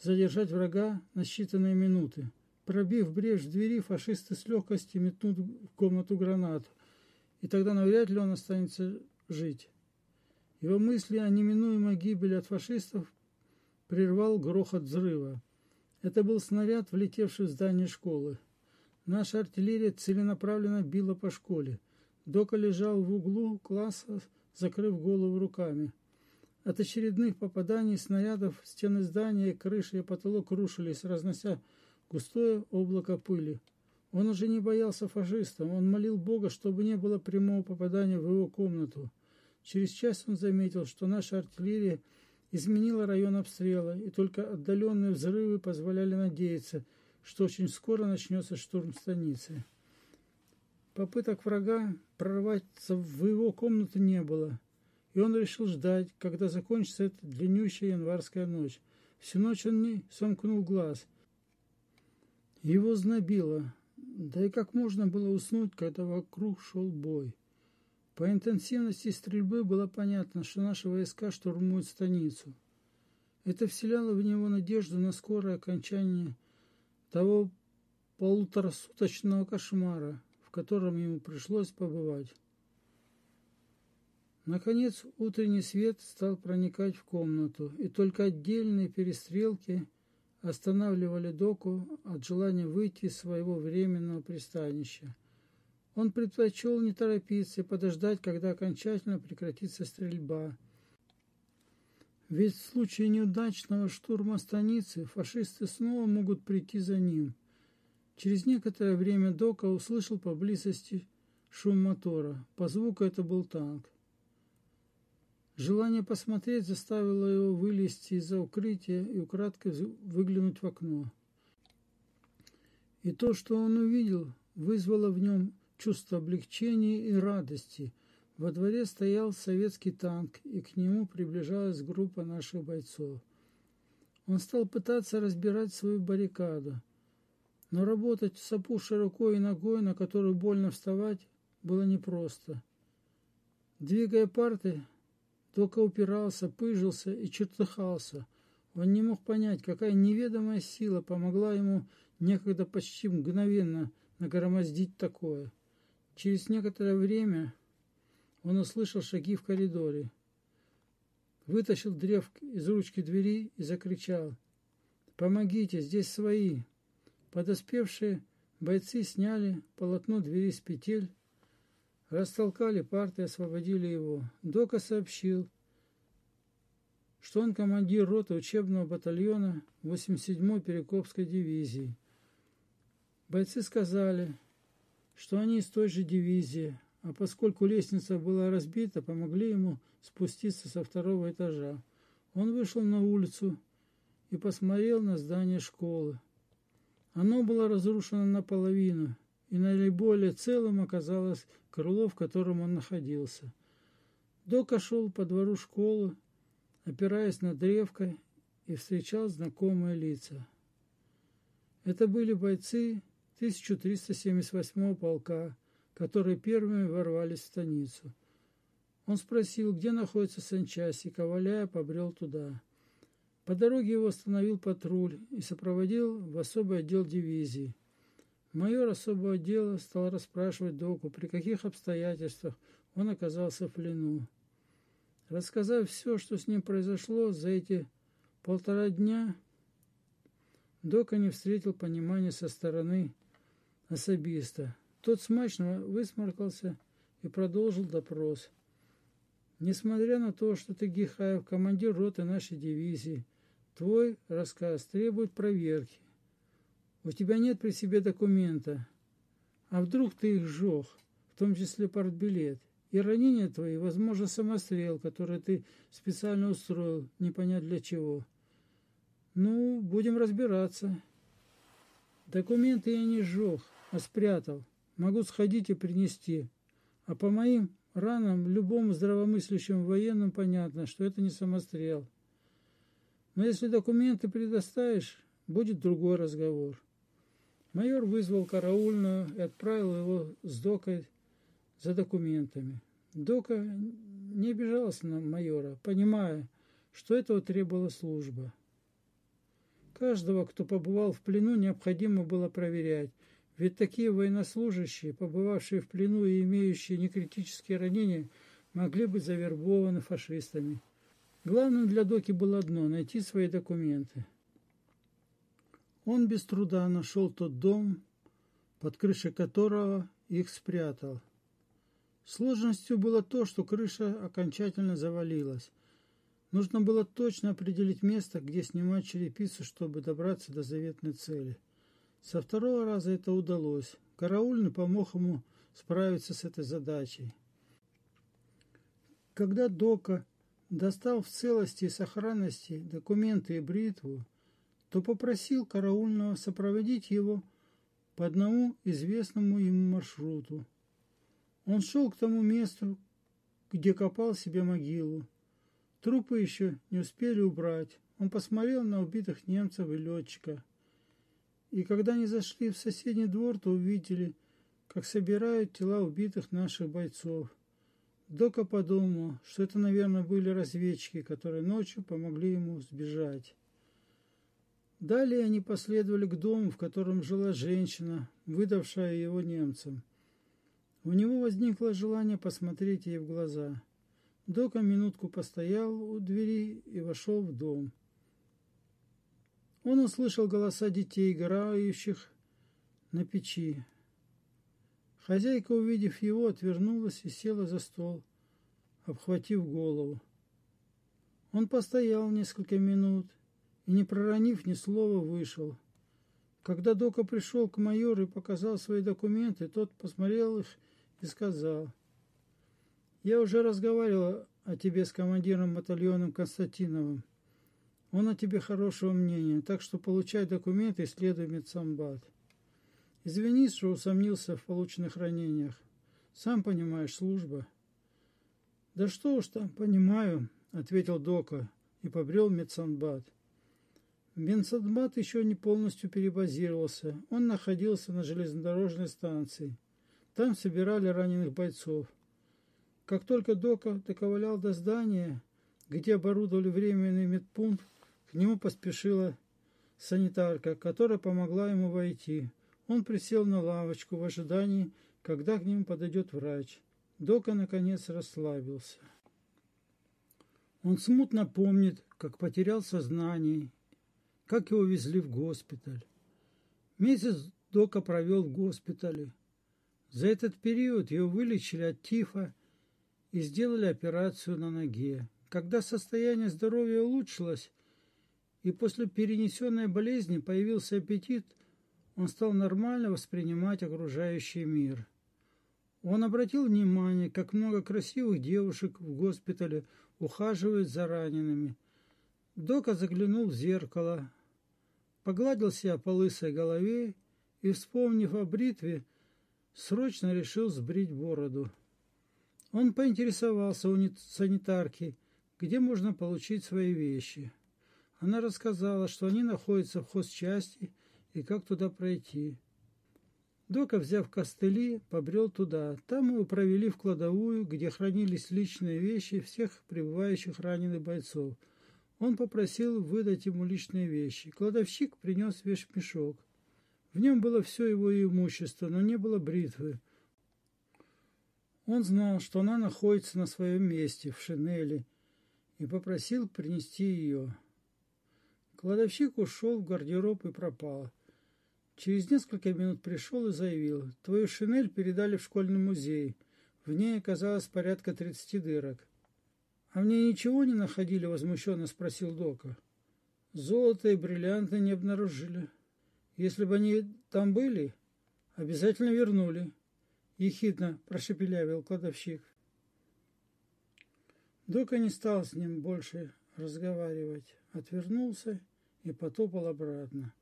задержать врага на считанные минуты. Пробив брешь в двери, фашисты с легкостью метнут в комнату гранату, и тогда навряд ли он останется жить. Его мысли о неминуемой гибели от фашистов прервал грохот взрыва. Это был снаряд, влетевший в здание школы. Наша артиллерия целенаправленно била по школе. Дока лежал в углу класса, закрыв голову руками. От очередных попаданий снарядов стены здания, крыши и потолок рушились, разнося густое облако пыли. Он уже не боялся фашистов, он молил Бога, чтобы не было прямого попадания в его комнату. Через час он заметил, что наша артиллерия изменила район обстрела, и только отдаленные взрывы позволяли надеяться, что очень скоро начнется штурм станицы. Попыток врага прорваться в его комнату не было, и он решил ждать, когда закончится эта длиннющая январская ночь. Всю ночь он не сомкнул глаз. Его знобило, да и как можно было уснуть, когда вокруг шел бой. По интенсивности стрельбы было понятно, что наши войска штурмуют станицу. Это вселяло в него надежду на скорое окончание того полуторасуточного кошмара, в котором ему пришлось побывать. Наконец утренний свет стал проникать в комнату, и только отдельные перестрелки останавливали Доку от желания выйти из своего временного пристанища. Он предпочел не торопиться и подождать, когда окончательно прекратится стрельба. Ведь в случае неудачного штурма станицы фашисты снова могут прийти за ним. Через некоторое время Дока услышал поблизости шум мотора. По звуку это был танк. Желание посмотреть заставило его вылезти из-за укрытия и украдкой выглянуть в окно. И то, что он увидел, вызвало в нем чувство облегчения и радости. Во дворе стоял советский танк, и к нему приближалась группа наших бойцов. Он стал пытаться разбирать свою баррикаду, но работать с опухшей рукой и ногой, на которую больно вставать, было непросто. Двигая парты, только упирался, пыжился и чертыхался. Он не мог понять, какая неведомая сила помогла ему некогда почти мгновенно нагромоздить такое. Через некоторое время он услышал шаги в коридоре. Вытащил древк из ручки двери и закричал. «Помогите, здесь свои!» Подоспевшие бойцы сняли полотно двери с петель, растолкали парты и освободили его. Дока сообщил, что он командир роты учебного батальона 87-й Перекопской дивизии. Бойцы сказали, что они из той же дивизии, а поскольку лестница была разбита, помогли ему спуститься со второго этажа. Он вышел на улицу и посмотрел на здание школы. Оно было разрушено наполовину, и наиболее целым оказалось крыло, в котором он находился. Дока шел по двору школы, опираясь на древко, и встречал знакомые лица. Это были бойцы 1378 полка, которые первыми ворвались в станицу. Он спросил, где находится санчасть, и, коваляя, побрел туда. По дороге его остановил патруль и сопроводил в особый отдел дивизии. Майор особого отдела стал расспрашивать Доку, при каких обстоятельствах он оказался в плену. Рассказав все, что с ним произошло за эти полтора дня, Дока не встретил понимания со стороны особиста. Тот смачно высморкался и продолжил допрос. Несмотря на то, что ты, Гихаев, командир роты нашей дивизии, твой рассказ требует проверки. У тебя нет при себе документа. А вдруг ты их сжег, в том числе партбилет, и ранения твои, возможно, самострел, который ты специально устроил, не понять для чего. Ну, будем разбираться. Документы я не сжег, а спрятал. Могу сходить и принести. А по моим ранам любому здравомыслящему военным понятно, что это не самострел. Но если документы предоставишь, будет другой разговор. Майор вызвал караульную и отправил его с Докой за документами. Дока не обижалась на майора, понимая, что этого требовала служба. Каждого, кто побывал в плену, необходимо было проверять, ведь такие военнослужащие, побывавшие в плену и имеющие некритические ранения, могли быть завербованы фашистами. Главным для Доки было одно – найти свои документы. Он без труда нашел тот дом, под крышей которого их спрятал. Сложностью было то, что крыша окончательно завалилась. Нужно было точно определить место, где снимать черепицу, чтобы добраться до заветной цели. Со второго раза это удалось. Караульный помог ему справиться с этой задачей. Когда Дока достал в целости и сохранности документы и бритву, то попросил караульного сопроводить его по одному известному ему маршруту. Он шел к тому месту, где копал себе могилу. Трупы еще не успели убрать. Он посмотрел на убитых немцев и летчика – и когда они зашли в соседний двор, то увидели, как собирают тела убитых наших бойцов. Дока подумал, что это, наверное, были разведчики, которые ночью помогли ему сбежать. Далее они последовали к дому, в котором жила женщина, выдавшая его немцам. У него возникло желание посмотреть ей в глаза. Дока минутку постоял у двери и вошел в дом. Он услышал голоса детей, играющих на печи. Хозяйка, увидев его, отвернулась и села за стол, обхватив голову. Он постоял несколько минут и, не проронив ни слова, вышел. Когда Дока пришел к майору и показал свои документы, тот посмотрел их и сказал, «Я уже разговаривал о тебе с командиром батальоном Константиновым. Он о тебе хорошего мнения, так что получай документы и следуй медсамбат. Извини, что усомнился в полученных ранениях. Сам понимаешь, служба. Да что уж там, понимаю, ответил Дока и побрел медсанбат. Медсанбат еще не полностью перебазировался. Он находился на железнодорожной станции. Там собирали раненых бойцов. Как только Дока доковылял до здания, где оборудовали временный медпункт, к нему поспешила санитарка, которая помогла ему войти. Он присел на лавочку в ожидании, когда к нему подойдет врач. Дока, наконец, расслабился. Он смутно помнит, как потерял сознание, как его везли в госпиталь. Месяц Дока провел в госпитале. За этот период его вылечили от тифа и сделали операцию на ноге. Когда состояние здоровья улучшилось, и после перенесенной болезни появился аппетит, он стал нормально воспринимать окружающий мир. Он обратил внимание, как много красивых девушек в госпитале ухаживают за ранеными. Дока заглянул в зеркало, погладил себя по лысой голове и, вспомнив о бритве, срочно решил сбрить бороду. Он поинтересовался у санитарки, где можно получить свои вещи. Она рассказала, что они находятся в хозчасти и как туда пройти. Дока, взяв костыли, побрел туда. Там его провели в кладовую, где хранились личные вещи всех пребывающих раненых бойцов. Он попросил выдать ему личные вещи. Кладовщик принес вещмешок. В нем было все его имущество, но не было бритвы. Он знал, что она находится на своем месте, в шинели, и попросил принести ее. Кладовщик ушел в гардероб и пропал. Через несколько минут пришел и заявил, «Твою шинель передали в школьный музей. В ней оказалось порядка тридцати дырок». «А в ней ничего не находили?» – возмущенно спросил Дока. «Золото и бриллианты не обнаружили. Если бы они там были, обязательно вернули», – ехидно прошепелявил кладовщик. Дока не стал с ним больше разговаривать, отвернулся и потопал обратно.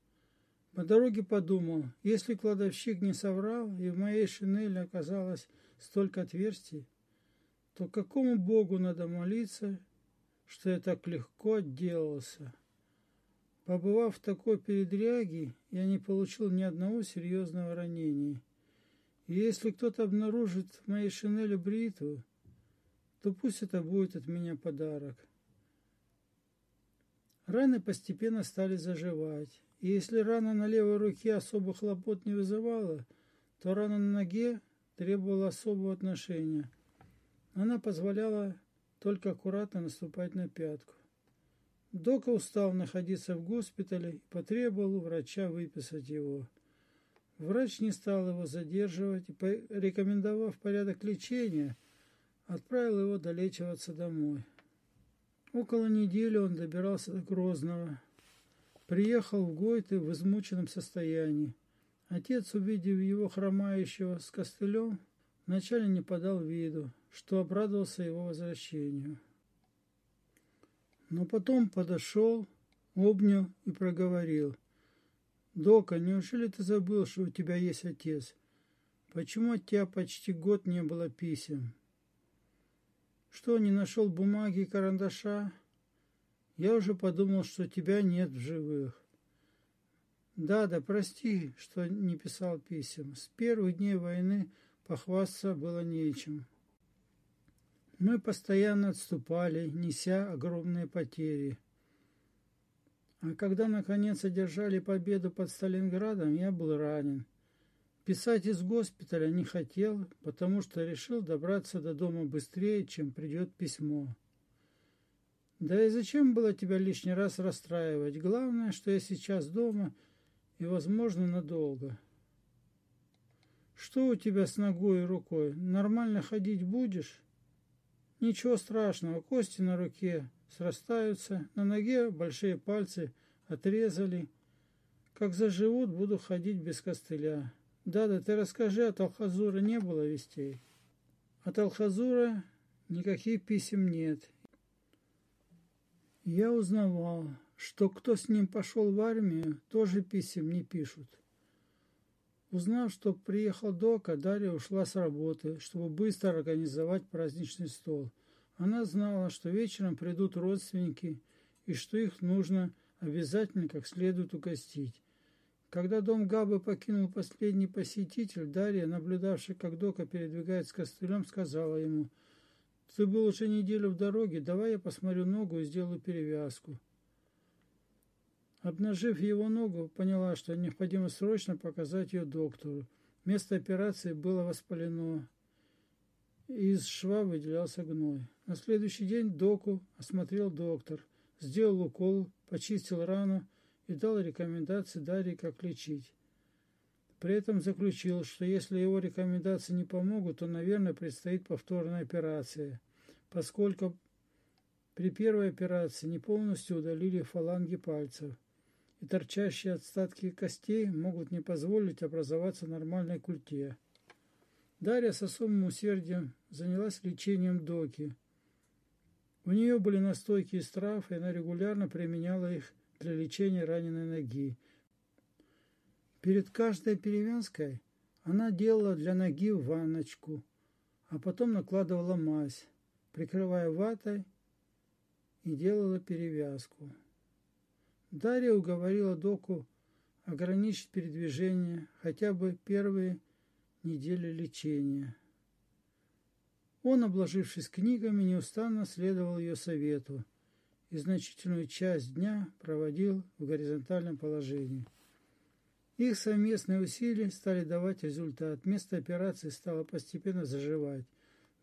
По дороге подумал, если кладовщик не соврал, и в моей шинели оказалось столько отверстий, то какому Богу надо молиться, что я так легко отделался? Побывав в такой передряге, я не получил ни одного серьезного ранения. И если кто-то обнаружит в моей шинели бритву, то пусть это будет от меня подарок. Раны постепенно стали заживать. И если рана на левой руке особо хлопот не вызывала, то рана на ноге требовала особого отношения. Она позволяла только аккуратно наступать на пятку. Дока устал находиться в госпитале и потребовал у врача выписать его. Врач не стал его задерживать и, рекомендовав порядок лечения, отправил его долечиваться домой. Около недели он добирался до Грозного. Приехал в Гойты в измученном состоянии. Отец, увидев его хромающего с костылем, вначале не подал виду, что обрадовался его возвращению. Но потом подошел, обнял и проговорил. «Дока, неужели ты забыл, что у тебя есть отец? Почему от тебя почти год не было писем?» Что, не нашел бумаги и карандаша? Я уже подумал, что тебя нет в живых. Да, да, прости, что не писал писем. С первых дней войны похвастаться было нечем. Мы постоянно отступали, неся огромные потери. А когда, наконец, одержали победу под Сталинградом, я был ранен. Писать из госпиталя не хотел, потому что решил добраться до дома быстрее, чем придет письмо. Да и зачем было тебя лишний раз расстраивать? Главное, что я сейчас дома и, возможно, надолго. Что у тебя с ногой и рукой? Нормально ходить будешь? Ничего страшного, кости на руке срастаются, на ноге большие пальцы отрезали. Как заживут, буду ходить без костыля. Да-да, ты расскажи, от Алхазура не было вестей. От Алхазура никаких писем нет. Я узнавал, что кто с ним пошел в армию, тоже писем не пишут. Узнав, что приехал Дока, Дарья ушла с работы, чтобы быстро организовать праздничный стол. Она знала, что вечером придут родственники и что их нужно обязательно как следует угостить. Когда дом Габы покинул последний посетитель, Дарья, наблюдавшая, как Дока передвигается с костылем, сказала ему, «Ты был уже неделю в дороге, давай я посмотрю ногу и сделаю перевязку». Обнажив его ногу, поняла, что необходимо срочно показать ее доктору. Место операции было воспалено. Из шва выделялся гной. На следующий день доку осмотрел доктор, сделал укол, почистил рану, и дал рекомендации Дарье, как лечить. При этом заключил, что если его рекомендации не помогут, то, наверное, предстоит повторная операция, поскольку при первой операции не полностью удалили фаланги пальцев, и торчащие остатки костей могут не позволить образоваться нормальной культе. Дарья с особым усердием занялась лечением Доки. У нее были настойки из трав, и она регулярно применяла их для лечения раненой ноги. Перед каждой перевязкой она делала для ноги ванночку, а потом накладывала мазь, прикрывая ватой и делала перевязку. Дарья уговорила доку ограничить передвижение хотя бы первые недели лечения. Он, обложившись книгами, неустанно следовал ее совету и значительную часть дня проводил в горизонтальном положении. Их совместные усилия стали давать результат. Место операции стало постепенно заживать.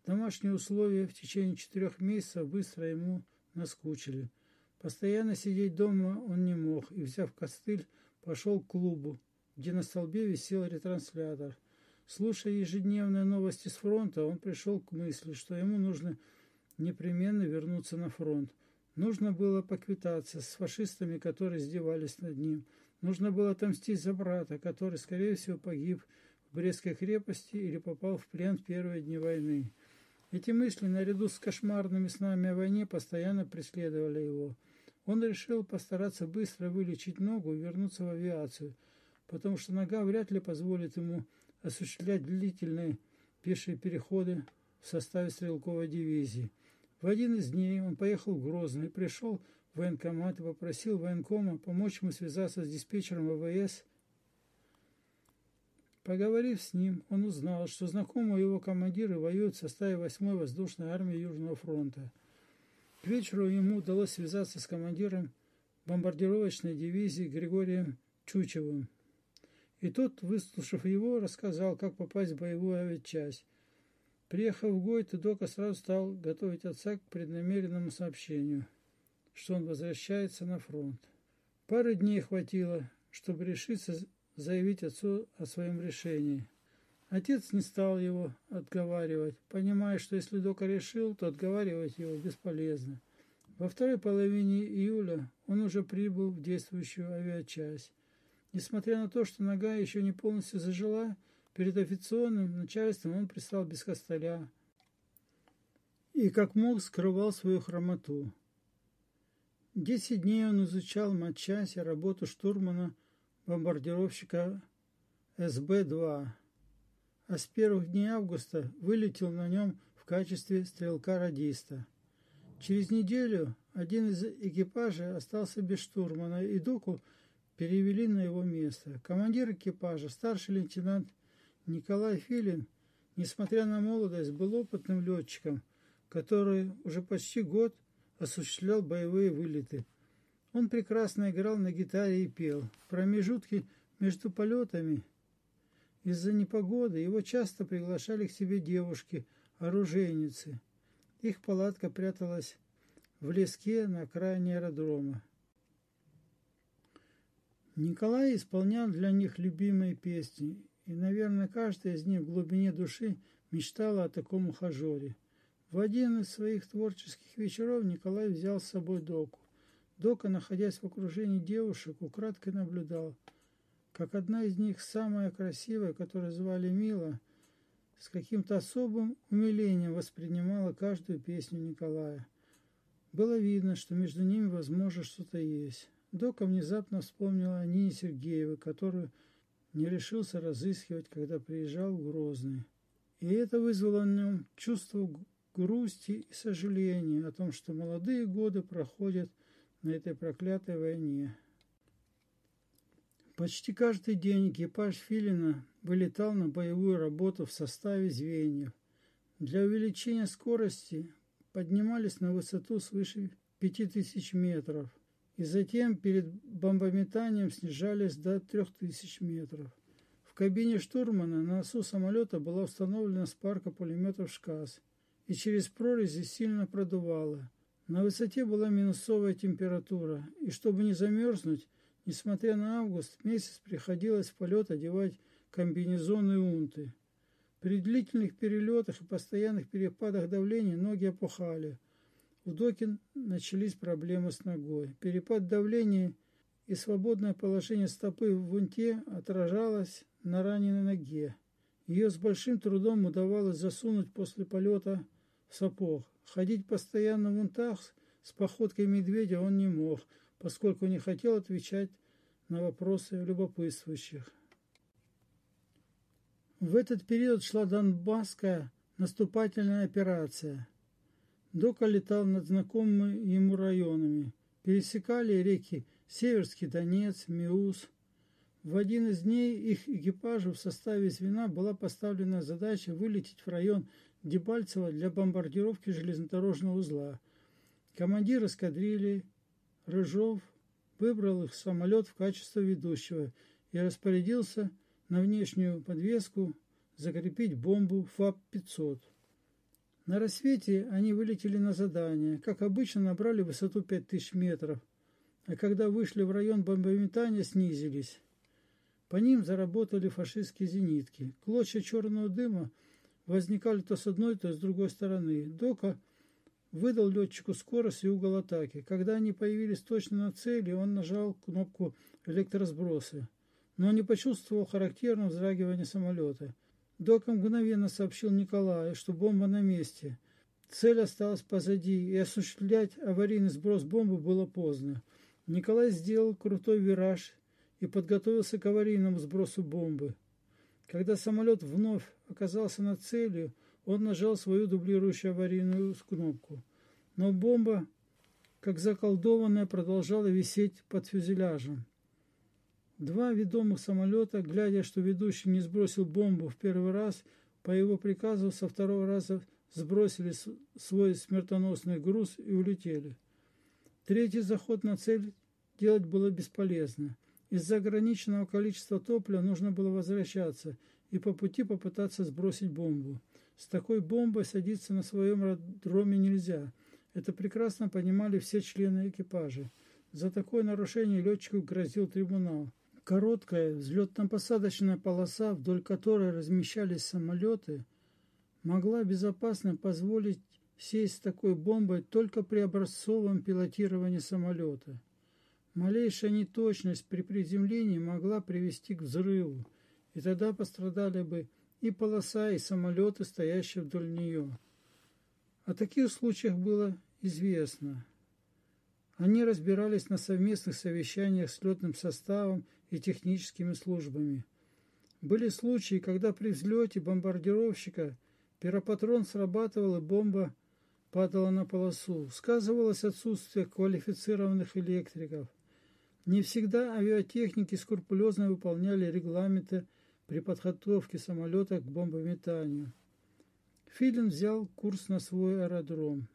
Домашние условия в течение четырех месяцев быстро ему наскучили. Постоянно сидеть дома он не мог и, взяв костыль, пошел к клубу, где на столбе висел ретранслятор. Слушая ежедневные новости с фронта, он пришел к мысли, что ему нужно непременно вернуться на фронт. Нужно было поквитаться с фашистами, которые издевались над ним. Нужно было отомстить за брата, который, скорее всего, погиб в Брестской крепости или попал в плен в первые дни войны. Эти мысли, наряду с кошмарными снами о войне, постоянно преследовали его. Он решил постараться быстро вылечить ногу и вернуться в авиацию. потому что нога вряд ли позволит ему осуществлять длительные пешие переходы в составе стрелковой дивизии. В один из дней он поехал в Грозный пришел в военкомат и попросил военкома помочь ему связаться с диспетчером ВВС. Поговорив с ним, он узнал, что знакомые его командиры воюют в составе 8-й воздушной армии Южного фронта. К вечеру ему удалось связаться с командиром бомбардировочной дивизии Григорием Чучевым. И тот, выслушав его, рассказал, как попасть в боевую авиачасть. Приехав в Гойт, Дока сразу стал готовить отца к преднамеренному сообщению, что он возвращается на фронт. Пары дней хватило, чтобы решиться заявить отцу о своем решении. Отец не стал его отговаривать, понимая, что если Дока решил, то отговаривать его бесполезно. Во второй половине июля он уже прибыл в действующую авиачасть. Несмотря на то, что нога еще не полностью зажила, перед официальным начальством он пристал без костыля и как мог скрывал свою хромоту. Десять дней он изучал матчасть и работу штурмана бомбардировщика СБ-2, а с первых дней августа вылетел на нем в качестве стрелка-радиста. Через неделю один из экипажей остался без штурмана, и Доку – перевели на его место. Командир экипажа, старший лейтенант Николай Филин, несмотря на молодость, был опытным летчиком, который уже почти год осуществлял боевые вылеты. Он прекрасно играл на гитаре и пел. В промежутке между полетами из-за непогоды его часто приглашали к себе девушки, оружейницы. Их палатка пряталась в леске на окраине аэродрома. Николай исполнял для них любимые песни, и, наверное, каждая из них в глубине души мечтала о таком ухажере. В один из своих творческих вечеров Николай взял с собой Доку. Дока, находясь в окружении девушек, украдкой наблюдал, как одна из них, самая красивая, которую звали Мила, с каким-то особым умилением воспринимала каждую песню Николая. Было видно, что между ними, возможно, что-то есть. Дока внезапно вспомнила о Нине Сергеевой, которую не решился разыскивать, когда приезжал в Грозный. И это вызвало в нем чувство грусти и сожаления о том, что молодые годы проходят на этой проклятой войне. Почти каждый день экипаж Филина вылетал на боевую работу в составе звеньев. Для увеличения скорости поднимались на высоту свыше 5000 метров и затем перед бомбометанием снижались до 3000 метров. В кабине штурмана на носу самолета была установлена спарка пулеметов «ШКАС», и через прорези сильно продувало. На высоте была минусовая температура, и чтобы не замерзнуть, несмотря на август, месяц приходилось в полет одевать комбинезоны унты. При длительных перелетах и постоянных перепадах давления ноги опухали – у Докин начались проблемы с ногой. Перепад давления и свободное положение стопы в вунте отражалось на раненой ноге. Ее с большим трудом удавалось засунуть после полета в сапог. Ходить постоянно в вунтах с походкой медведя он не мог, поскольку не хотел отвечать на вопросы любопытствующих. В этот период шла Донбасская наступательная операция – Дока летал над знакомыми ему районами. Пересекали реки Северский Донец, Миус. В один из дней их экипажу в составе звена была поставлена задача вылететь в район Дебальцево для бомбардировки железнодорожного узла. Командир эскадрильи Рыжов выбрал их самолет в качестве ведущего и распорядился на внешнюю подвеску закрепить бомбу ФАП-500. На рассвете они вылетели на задание. Как обычно, набрали высоту 5000 метров, а когда вышли в район бомбометания, снизились. По ним заработали фашистские зенитки. Клочья черного дыма возникали то с одной, то с другой стороны. Дока выдал летчику скорость и угол атаки. Когда они появились точно на цели, он нажал кнопку электросброса, но не почувствовал характерного вздрагивания самолета – Док мгновенно сообщил Николаю, что бомба на месте. Цель осталась позади, и осуществлять аварийный сброс бомбы было поздно. Николай сделал крутой вираж и подготовился к аварийному сбросу бомбы. Когда самолет вновь оказался над целью, он нажал свою дублирующую аварийную кнопку. Но бомба, как заколдованная, продолжала висеть под фюзеляжем. Два ведомых самолета, глядя, что ведущий не сбросил бомбу в первый раз, по его приказу со второго раза сбросили свой смертоносный груз и улетели. Третий заход на цель делать было бесполезно. Из-за ограниченного количества топлива нужно было возвращаться и по пути попытаться сбросить бомбу. С такой бомбой садиться на своем аэродроме нельзя. Это прекрасно понимали все члены экипажа. За такое нарушение летчику грозил трибунал. Короткая взлетно-посадочная полоса, вдоль которой размещались самолеты, могла безопасно позволить сесть с такой бомбой только при образцовом пилотировании самолета. Малейшая неточность при приземлении могла привести к взрыву, и тогда пострадали бы и полоса, и самолеты, стоящие вдоль нее. О таких случаях было известно. Они разбирались на совместных совещаниях с летным составом и техническими службами. Были случаи, когда при взлете бомбардировщика пиропатрон срабатывал и бомба падала на полосу. Сказывалось отсутствие квалифицированных электриков. Не всегда авиатехники скрупулезно выполняли регламенты при подготовке самолета к бомбометанию. Филин взял курс на свой аэродром.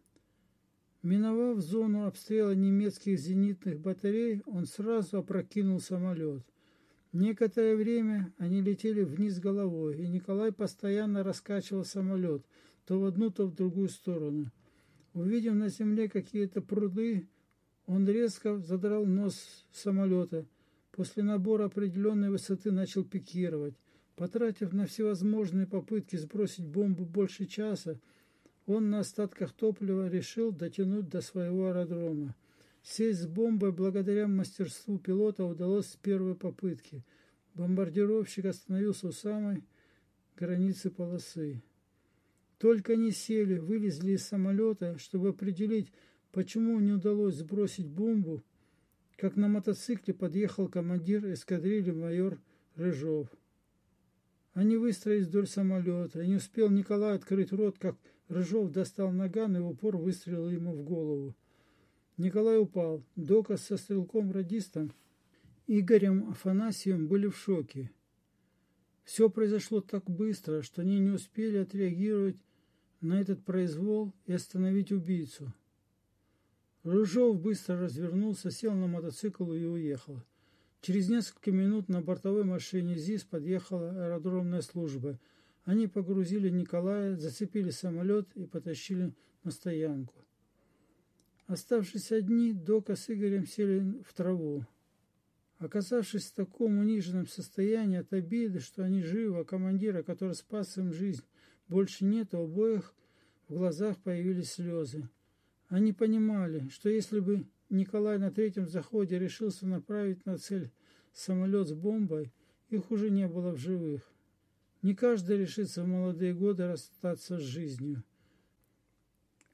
Миновав зону обстрела немецких зенитных батарей, он сразу опрокинул самолет. Некоторое время они летели вниз головой, и Николай постоянно раскачивал самолет то в одну, то в другую сторону. Увидев на земле какие-то пруды, он резко задрал нос самолета. После набора определенной высоты начал пикировать. Потратив на всевозможные попытки сбросить бомбу больше часа, он на остатках топлива решил дотянуть до своего аэродрома. Сесть с бомбой благодаря мастерству пилота удалось с первой попытки. Бомбардировщик остановился у самой границы полосы. Только они сели, вылезли из самолета, чтобы определить, почему не удалось сбросить бомбу, как на мотоцикле подъехал командир эскадрильи майор Рыжов. Они выстроились вдоль самолета, и не успел Николай открыть рот, как Рыжов достал наган и в упор выстрелил ему в голову. Николай упал. Дока со стрелком-радистом Игорем Афанасьевым были в шоке. Все произошло так быстро, что они не успели отреагировать на этот произвол и остановить убийцу. Рыжов быстро развернулся, сел на мотоцикл и уехал. Через несколько минут на бортовой машине ЗИС подъехала аэродромная служба – они погрузили Николая, зацепили самолет и потащили на стоянку. Оставшись одни, Дока с Игорем сели в траву. Оказавшись в таком униженном состоянии от обиды, что они живы, а командира, который спас им жизнь, больше нет, у обоих в глазах появились слезы. Они понимали, что если бы Николай на третьем заходе решился направить на цель самолет с бомбой, их уже не было в живых. Не каждый решится в молодые годы расстаться с жизнью.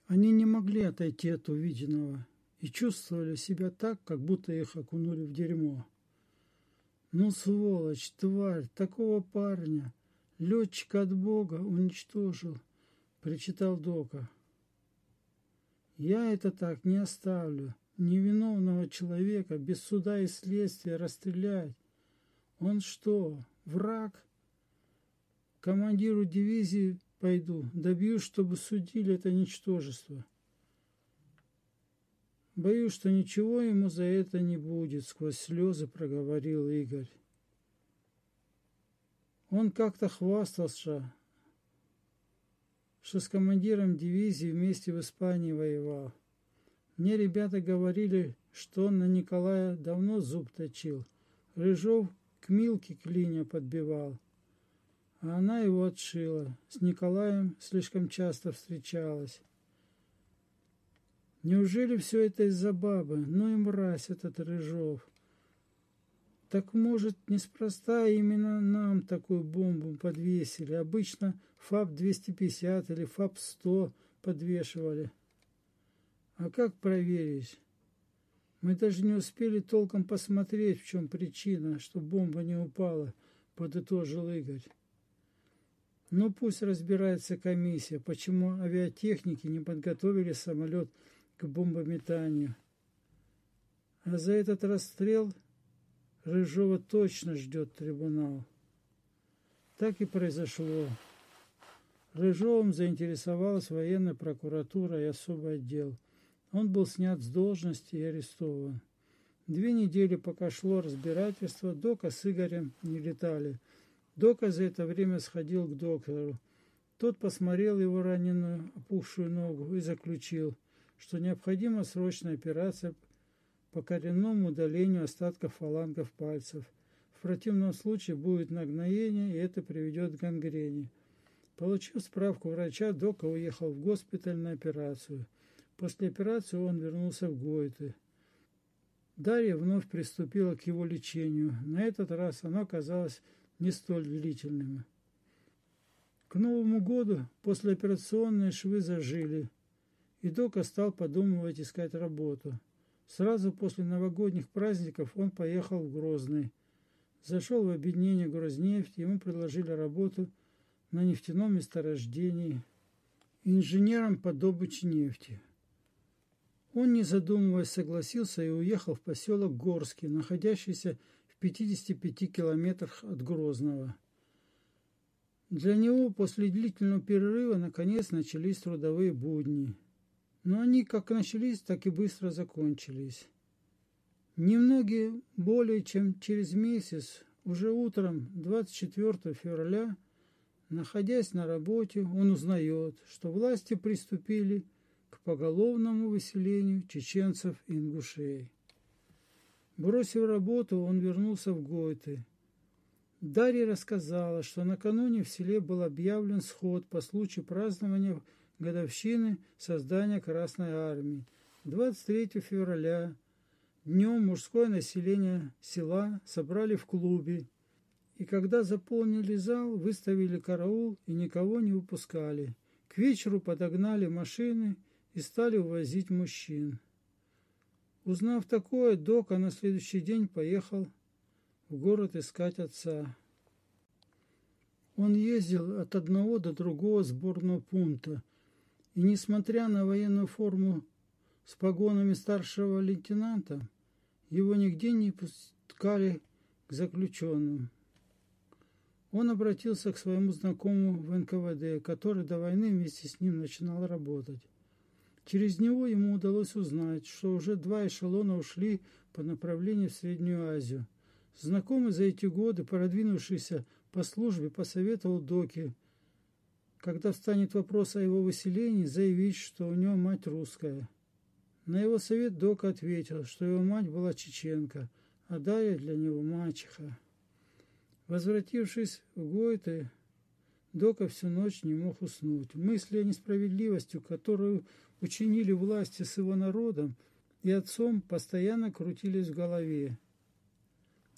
Они не могли отойти от увиденного и чувствовали себя так, как будто их окунули в дерьмо. Ну, сволочь, тварь, такого парня, летчика от Бога уничтожил, причитал Дока. Я это так не оставлю. Невиновного человека без суда и следствия расстрелять. Он что, враг? командиру дивизии пойду, добьюсь, чтобы судили это ничтожество. Боюсь, что ничего ему за это не будет, сквозь слезы проговорил Игорь. Он как-то хвастался, что с командиром дивизии вместе в Испании воевал. Мне ребята говорили, что на Николая давно зуб точил. Рыжов к Милке клиня подбивал а она его отшила. С Николаем слишком часто встречалась. Неужели все это из-за бабы? Ну и мразь этот Рыжов. Так может, неспроста именно нам такую бомбу подвесили. Обычно ФАП-250 или ФАП-100 подвешивали. А как проверить? Мы даже не успели толком посмотреть, в чем причина, что бомба не упала, подытожил Игорь. Ну пусть разбирается комиссия, почему авиатехники не подготовили самолет к бомбометанию. А за этот расстрел Рыжова точно ждет трибунал. Так и произошло. Рыжовым заинтересовалась военная прокуратура и особый отдел. Он был снят с должности и арестован. Две недели, пока шло разбирательство, Дока с Игорем не летали. Дока за это время сходил к доктору. Тот посмотрел его раненую, опухшую ногу и заключил, что необходима срочная операция по коренному удалению остатков фалангов пальцев. В противном случае будет нагноение, и это приведет к гангрене. Получив справку врача, Дока уехал в госпиталь на операцию. После операции он вернулся в Гойты. Дарья вновь приступила к его лечению. На этот раз оно оказалось не столь длительным. К Новому году послеоперационные швы зажили, и Дока стал подумывать искать работу. Сразу после новогодних праздников он поехал в Грозный. Зашел в объединение «Грознефть», ему предложили работу – на нефтяном месторождении, инженером по добыче нефти. Он, не задумываясь, согласился и уехал в поселок Горский, находящийся в 55 километрах от Грозного. Для него после длительного перерыва наконец начались трудовые будни. Но они как начались, так и быстро закончились. Немногие более чем через месяц, уже утром 24 февраля, Находясь на работе, он узнает, что власти приступили к поголовному выселению чеченцев и ингушей. Бросив работу, он вернулся в Гойты. Дарья рассказала, что накануне в селе был объявлен сход по случаю празднования годовщины создания Красной Армии. 23 февраля днем мужское население села собрали в клубе и когда заполнили зал, выставили караул и никого не выпускали. К вечеру подогнали машины и стали увозить мужчин. Узнав такое, Дока на следующий день поехал в город искать отца. Он ездил от одного до другого сборного пункта, и, несмотря на военную форму с погонами старшего лейтенанта, его нигде не пускали к заключенным. Он обратился к своему знакомому в НКВД, который до войны вместе с ним начинал работать. Через него ему удалось узнать, что уже два эшелона ушли по направлению в Среднюю Азию. Знакомый за эти годы, продвинувшийся по службе, посоветовал Доке, когда встанет вопрос о его выселении, заявить, что у него мать русская. На его совет Дока ответил, что его мать была чеченка, а Дарья для него мачеха. Возвратившись в Гойте, Дока всю ночь не мог уснуть. Мысли о несправедливости, которую учинили власти с его народом и отцом, постоянно крутились в голове.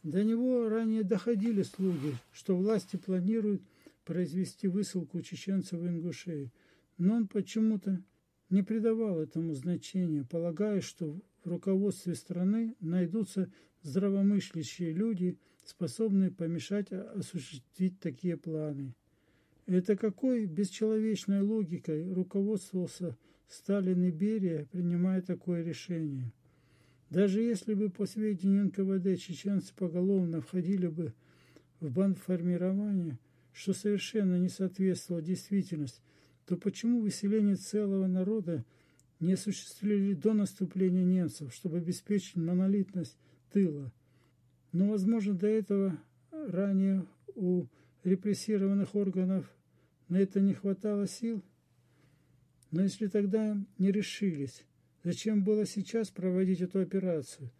До него ранее доходили слуги, что власти планируют произвести высылку чеченцев и ингушей, но он почему-то не придавал этому значения, полагая, что в руководстве страны найдутся здравомыслящие люди – способные помешать осуществить такие планы. Это какой бесчеловечной логикой руководствовался Сталин и Берия, принимая такое решение? Даже если бы по сведениям НКВД чеченцы поголовно входили бы в бандформирование, что совершенно не соответствовало действительности, то почему выселение целого народа не осуществили до наступления немцев, чтобы обеспечить монолитность тыла? Но, возможно, до этого ранее у репрессированных органов на это не хватало сил. Но если тогда не решились, зачем было сейчас проводить эту операцию?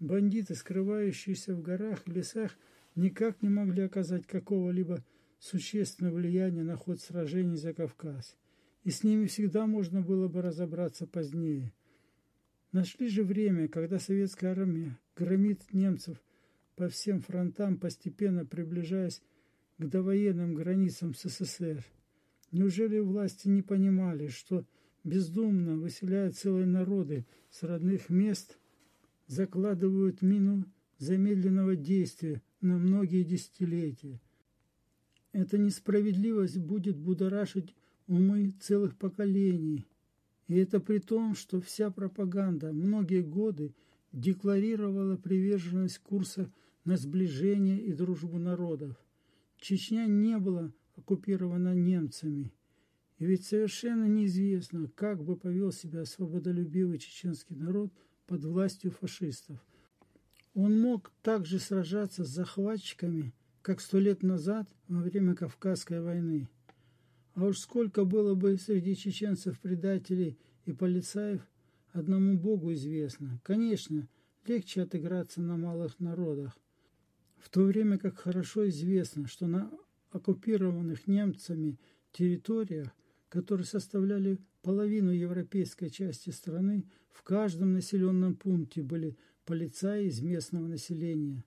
Бандиты, скрывающиеся в горах и лесах, никак не могли оказать какого-либо существенного влияния на ход сражений за Кавказ. И с ними всегда можно было бы разобраться позднее. Нашли же время, когда советская армия громит немцев по всем фронтам, постепенно приближаясь к довоенным границам СССР. Неужели власти не понимали, что бездумно выселяют целые народы с родных мест закладывают мину замедленного действия на многие десятилетия. Эта несправедливость будет будоражить умы целых поколений. И это при том, что вся пропаганда многие годы декларировала приверженность курса на сближение и дружбу народов. Чечня не была оккупирована немцами. И ведь совершенно неизвестно, как бы повел себя свободолюбивый чеченский народ под властью фашистов. Он мог также сражаться с захватчиками, как сто лет назад во время Кавказской войны. А уж сколько было бы среди чеченцев предателей и полицаев, одному Богу известно. Конечно, легче отыграться на малых народах, в то время как хорошо известно, что на оккупированных немцами территориях, которые составляли половину европейской части страны, в каждом населенном пункте были полицаи из местного населения.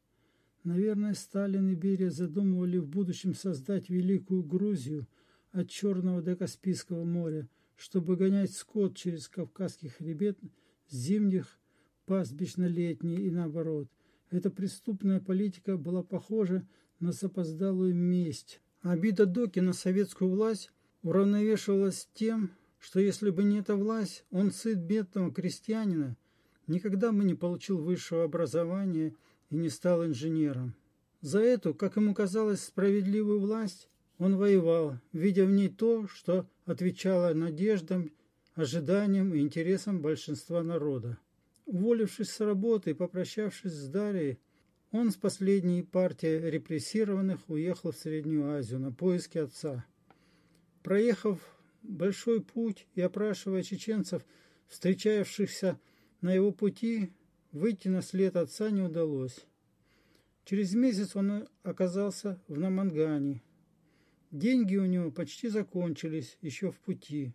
Наверное, Сталин и Берия задумывали в будущем создать Великую Грузию от Черного до Каспийского моря, чтобы гонять скот через Кавказский хребет с зимних пастбищ на летние и наоборот – эта преступная политика была похожа на запоздалую месть. Обида Доки на советскую власть уравновешивалась тем, что если бы не эта власть, он сын бедного крестьянина, никогда бы не получил высшего образования и не стал инженером. За эту, как ему казалось, справедливую власть он воевал, видя в ней то, что отвечало надеждам, ожиданиям и интересам большинства народа. Уволившись с работы и попрощавшись с Дарьей, он с последней партией репрессированных уехал в Среднюю Азию на поиски отца. Проехав большой путь и опрашивая чеченцев, встречавшихся на его пути, выйти на след отца не удалось. Через месяц он оказался в Намангане. Деньги у него почти закончились еще в пути.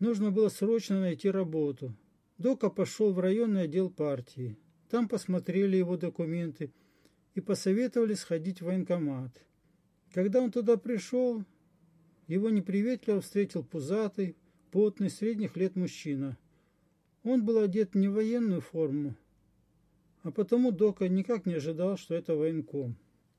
Нужно было срочно найти работу – Дока пошел в районный отдел партии. Там посмотрели его документы и посоветовали сходить в военкомат. Когда он туда пришел, его неприветливо встретил пузатый, потный, средних лет мужчина. Он был одет не в военную форму, а потому Дока никак не ожидал, что это военком.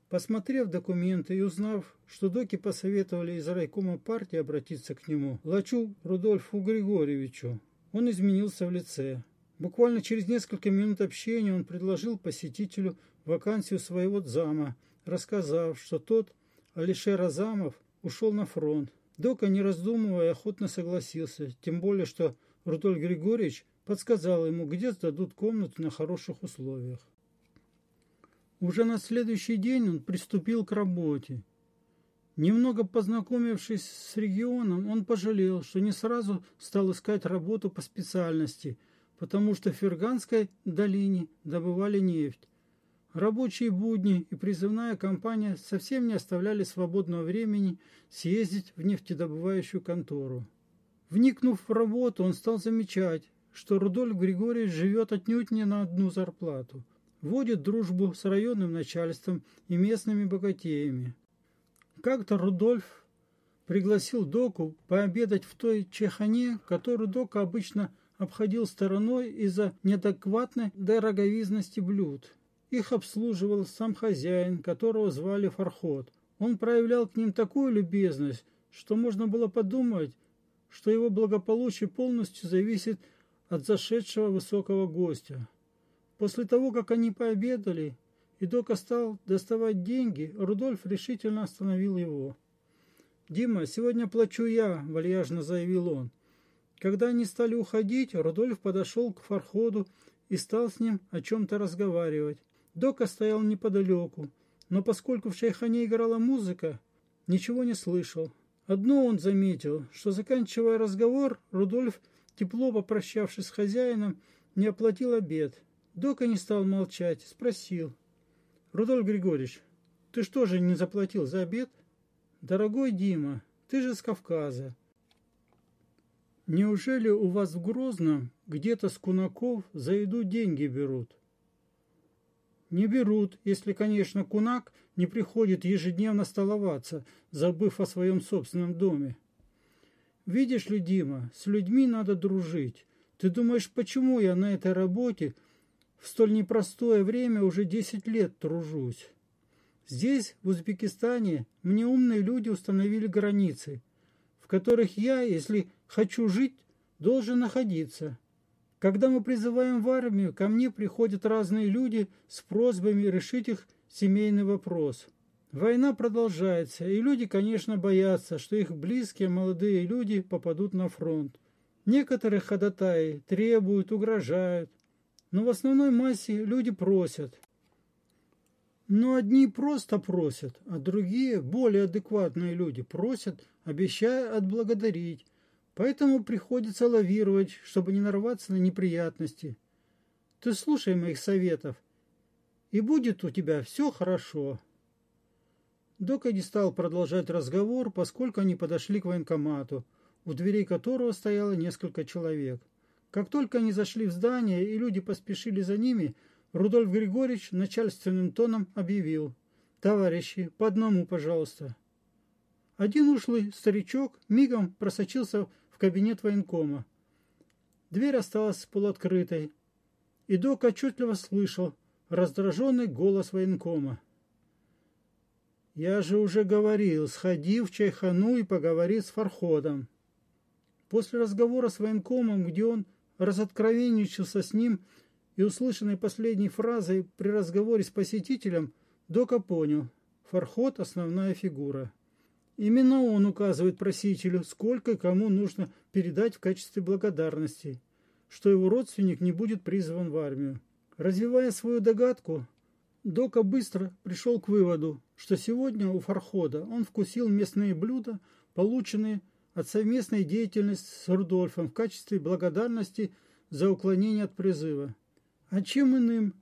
Посмотрев документы и узнав, что Доки посоветовали из райкома партии обратиться к нему, Лачу Рудольфу Григорьевичу, он изменился в лице. Буквально через несколько минут общения он предложил посетителю вакансию своего зама, рассказав, что тот, Алишер Азамов, ушел на фронт. Дока, не раздумывая, охотно согласился, тем более, что Рудольф Григорьевич подсказал ему, где сдадут комнату на хороших условиях. Уже на следующий день он приступил к работе. Немного познакомившись с регионом, он пожалел, что не сразу стал искать работу по специальности, потому что в Ферганской долине добывали нефть. Рабочие будни и призывная кампания совсем не оставляли свободного времени съездить в нефтедобывающую контору. Вникнув в работу, он стал замечать, что Рудольф Григорьевич живет отнюдь не на одну зарплату. Водит дружбу с районным начальством и местными богатеями. Как-то Рудольф пригласил Доку пообедать в той чехане, которую Дока обычно обходил стороной из-за неадекватной дороговизности блюд. Их обслуживал сам хозяин, которого звали Фархот. Он проявлял к ним такую любезность, что можно было подумать, что его благополучие полностью зависит от зашедшего высокого гостя. После того, как они пообедали, и Дока стал доставать деньги, Рудольф решительно остановил его. «Дима, сегодня плачу я», – вальяжно заявил он. Когда они стали уходить, Рудольф подошел к Фарходу и стал с ним о чем-то разговаривать. Дока стоял неподалеку, но поскольку в шейхане играла музыка, ничего не слышал. Одно он заметил, что, заканчивая разговор, Рудольф, тепло попрощавшись с хозяином, не оплатил обед. Дока не стал молчать, спросил, Рудольф Григорьевич, ты что же не заплатил за обед? Дорогой Дима, ты же с Кавказа. Неужели у вас в Грозном где-то с кунаков за еду деньги берут? Не берут, если, конечно, кунак не приходит ежедневно столоваться, забыв о своем собственном доме. Видишь ли, Дима, с людьми надо дружить. Ты думаешь, почему я на этой работе в столь непростое время уже 10 лет тружусь. Здесь, в Узбекистане, мне умные люди установили границы, в которых я, если хочу жить, должен находиться. Когда мы призываем в армию, ко мне приходят разные люди с просьбами решить их семейный вопрос. Война продолжается, и люди, конечно, боятся, что их близкие молодые люди попадут на фронт. Некоторые ходатаи требуют, угрожают, но в основной массе люди просят. Но одни просто просят, а другие, более адекватные люди, просят, обещая отблагодарить. Поэтому приходится лавировать, чтобы не нарваться на неприятности. Ты слушай моих советов, и будет у тебя все хорошо. Дока не стал продолжать разговор, поскольку они подошли к военкомату, у дверей которого стояло несколько человек. Как только они зашли в здание и люди поспешили за ними, Рудольф Григорьевич начальственным тоном объявил. «Товарищи, по одному, пожалуйста». Один ушлый старичок мигом просочился кабинет военкома. Дверь осталась полуоткрытой, и док отчетливо слышал раздраженный голос военкома. «Я же уже говорил, сходи в чайхану и поговори с Фарходом». После разговора с военкомом, где он разоткровенничался с ним и услышанной последней фразой при разговоре с посетителем, Дока понял – Фархот – основная фигура. Именно он указывает просителю, сколько кому нужно передать в качестве благодарности, что его родственник не будет призван в армию. Развивая свою догадку, Дока быстро пришел к выводу, что сегодня у Фархода он вкусил местные блюда, полученные от совместной деятельности с Рудольфом в качестве благодарности за уклонение от призыва. А чем иным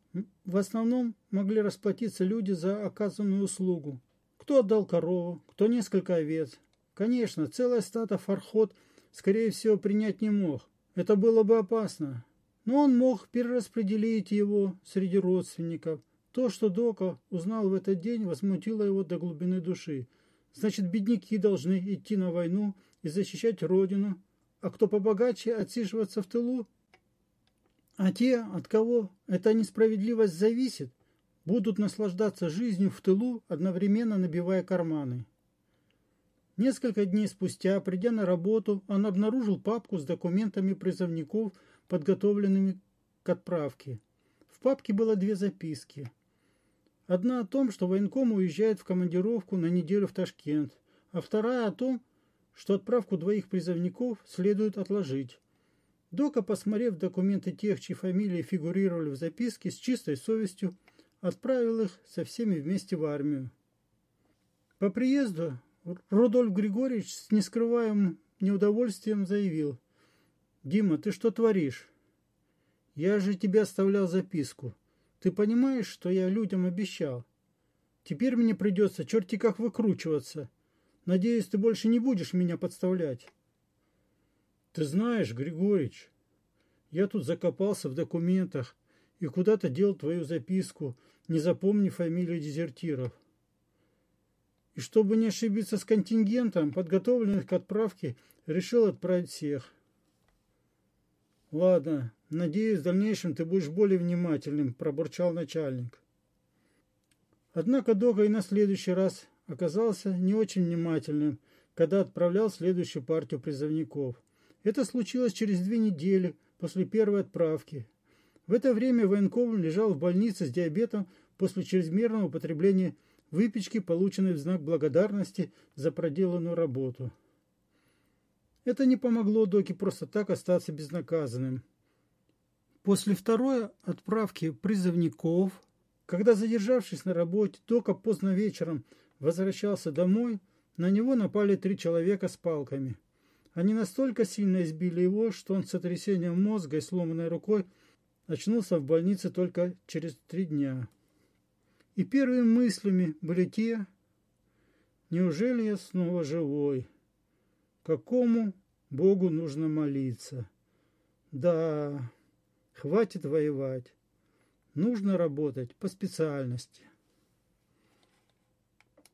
в основном могли расплатиться люди за оказанную услугу? Кто отдал корову, кто несколько овец. Конечно, целая стата фархот, скорее всего, принять не мог. Это было бы опасно. Но он мог перераспределить его среди родственников. То, что Дока узнал в этот день, возмутило его до глубины души. Значит, бедняки должны идти на войну и защищать родину, а кто побогаче отсиживаться в тылу. А те, от кого эта несправедливость зависит, будут наслаждаться жизнью в тылу, одновременно набивая карманы. Несколько дней спустя, придя на работу, он обнаружил папку с документами призывников, подготовленными к отправке. В папке было две записки. Одна о том, что военком уезжает в командировку на неделю в Ташкент, а вторая о том, что отправку двоих призывников следует отложить. Дока, посмотрев документы тех, чьи фамилии фигурировали в записке, с чистой совестью отправил их со всеми вместе в армию. По приезду Рудольф Григорьевич с нескрываемым неудовольствием заявил. «Дима, ты что творишь? Я же тебе оставлял записку. Ты понимаешь, что я людям обещал? Теперь мне придется черти как выкручиваться. Надеюсь, ты больше не будешь меня подставлять. Ты знаешь, Григорич, я тут закопался в документах и куда-то дел твою записку, не запомни фамилию дезертиров. И чтобы не ошибиться с контингентом, подготовленных к отправке, решил отправить всех. Ладно, надеюсь, в дальнейшем ты будешь более внимательным, пробурчал начальник. Однако Дога и на следующий раз оказался не очень внимательным, когда отправлял следующую партию призывников. Это случилось через две недели после первой отправки. В это время военком лежал в больнице с диабетом после чрезмерного употребления выпечки, полученной в знак благодарности за проделанную работу. Это не помогло Доке просто так остаться безнаказанным. После второй отправки призывников, когда, задержавшись на работе, Дока поздно вечером возвращался домой, на него напали три человека с палками. Они настолько сильно избили его, что он с сотрясением мозга и сломанной рукой очнулся в больнице только через три дня. И первыми мыслями были те, неужели я снова живой? Какому Богу нужно молиться? Да, хватит воевать. Нужно работать по специальности.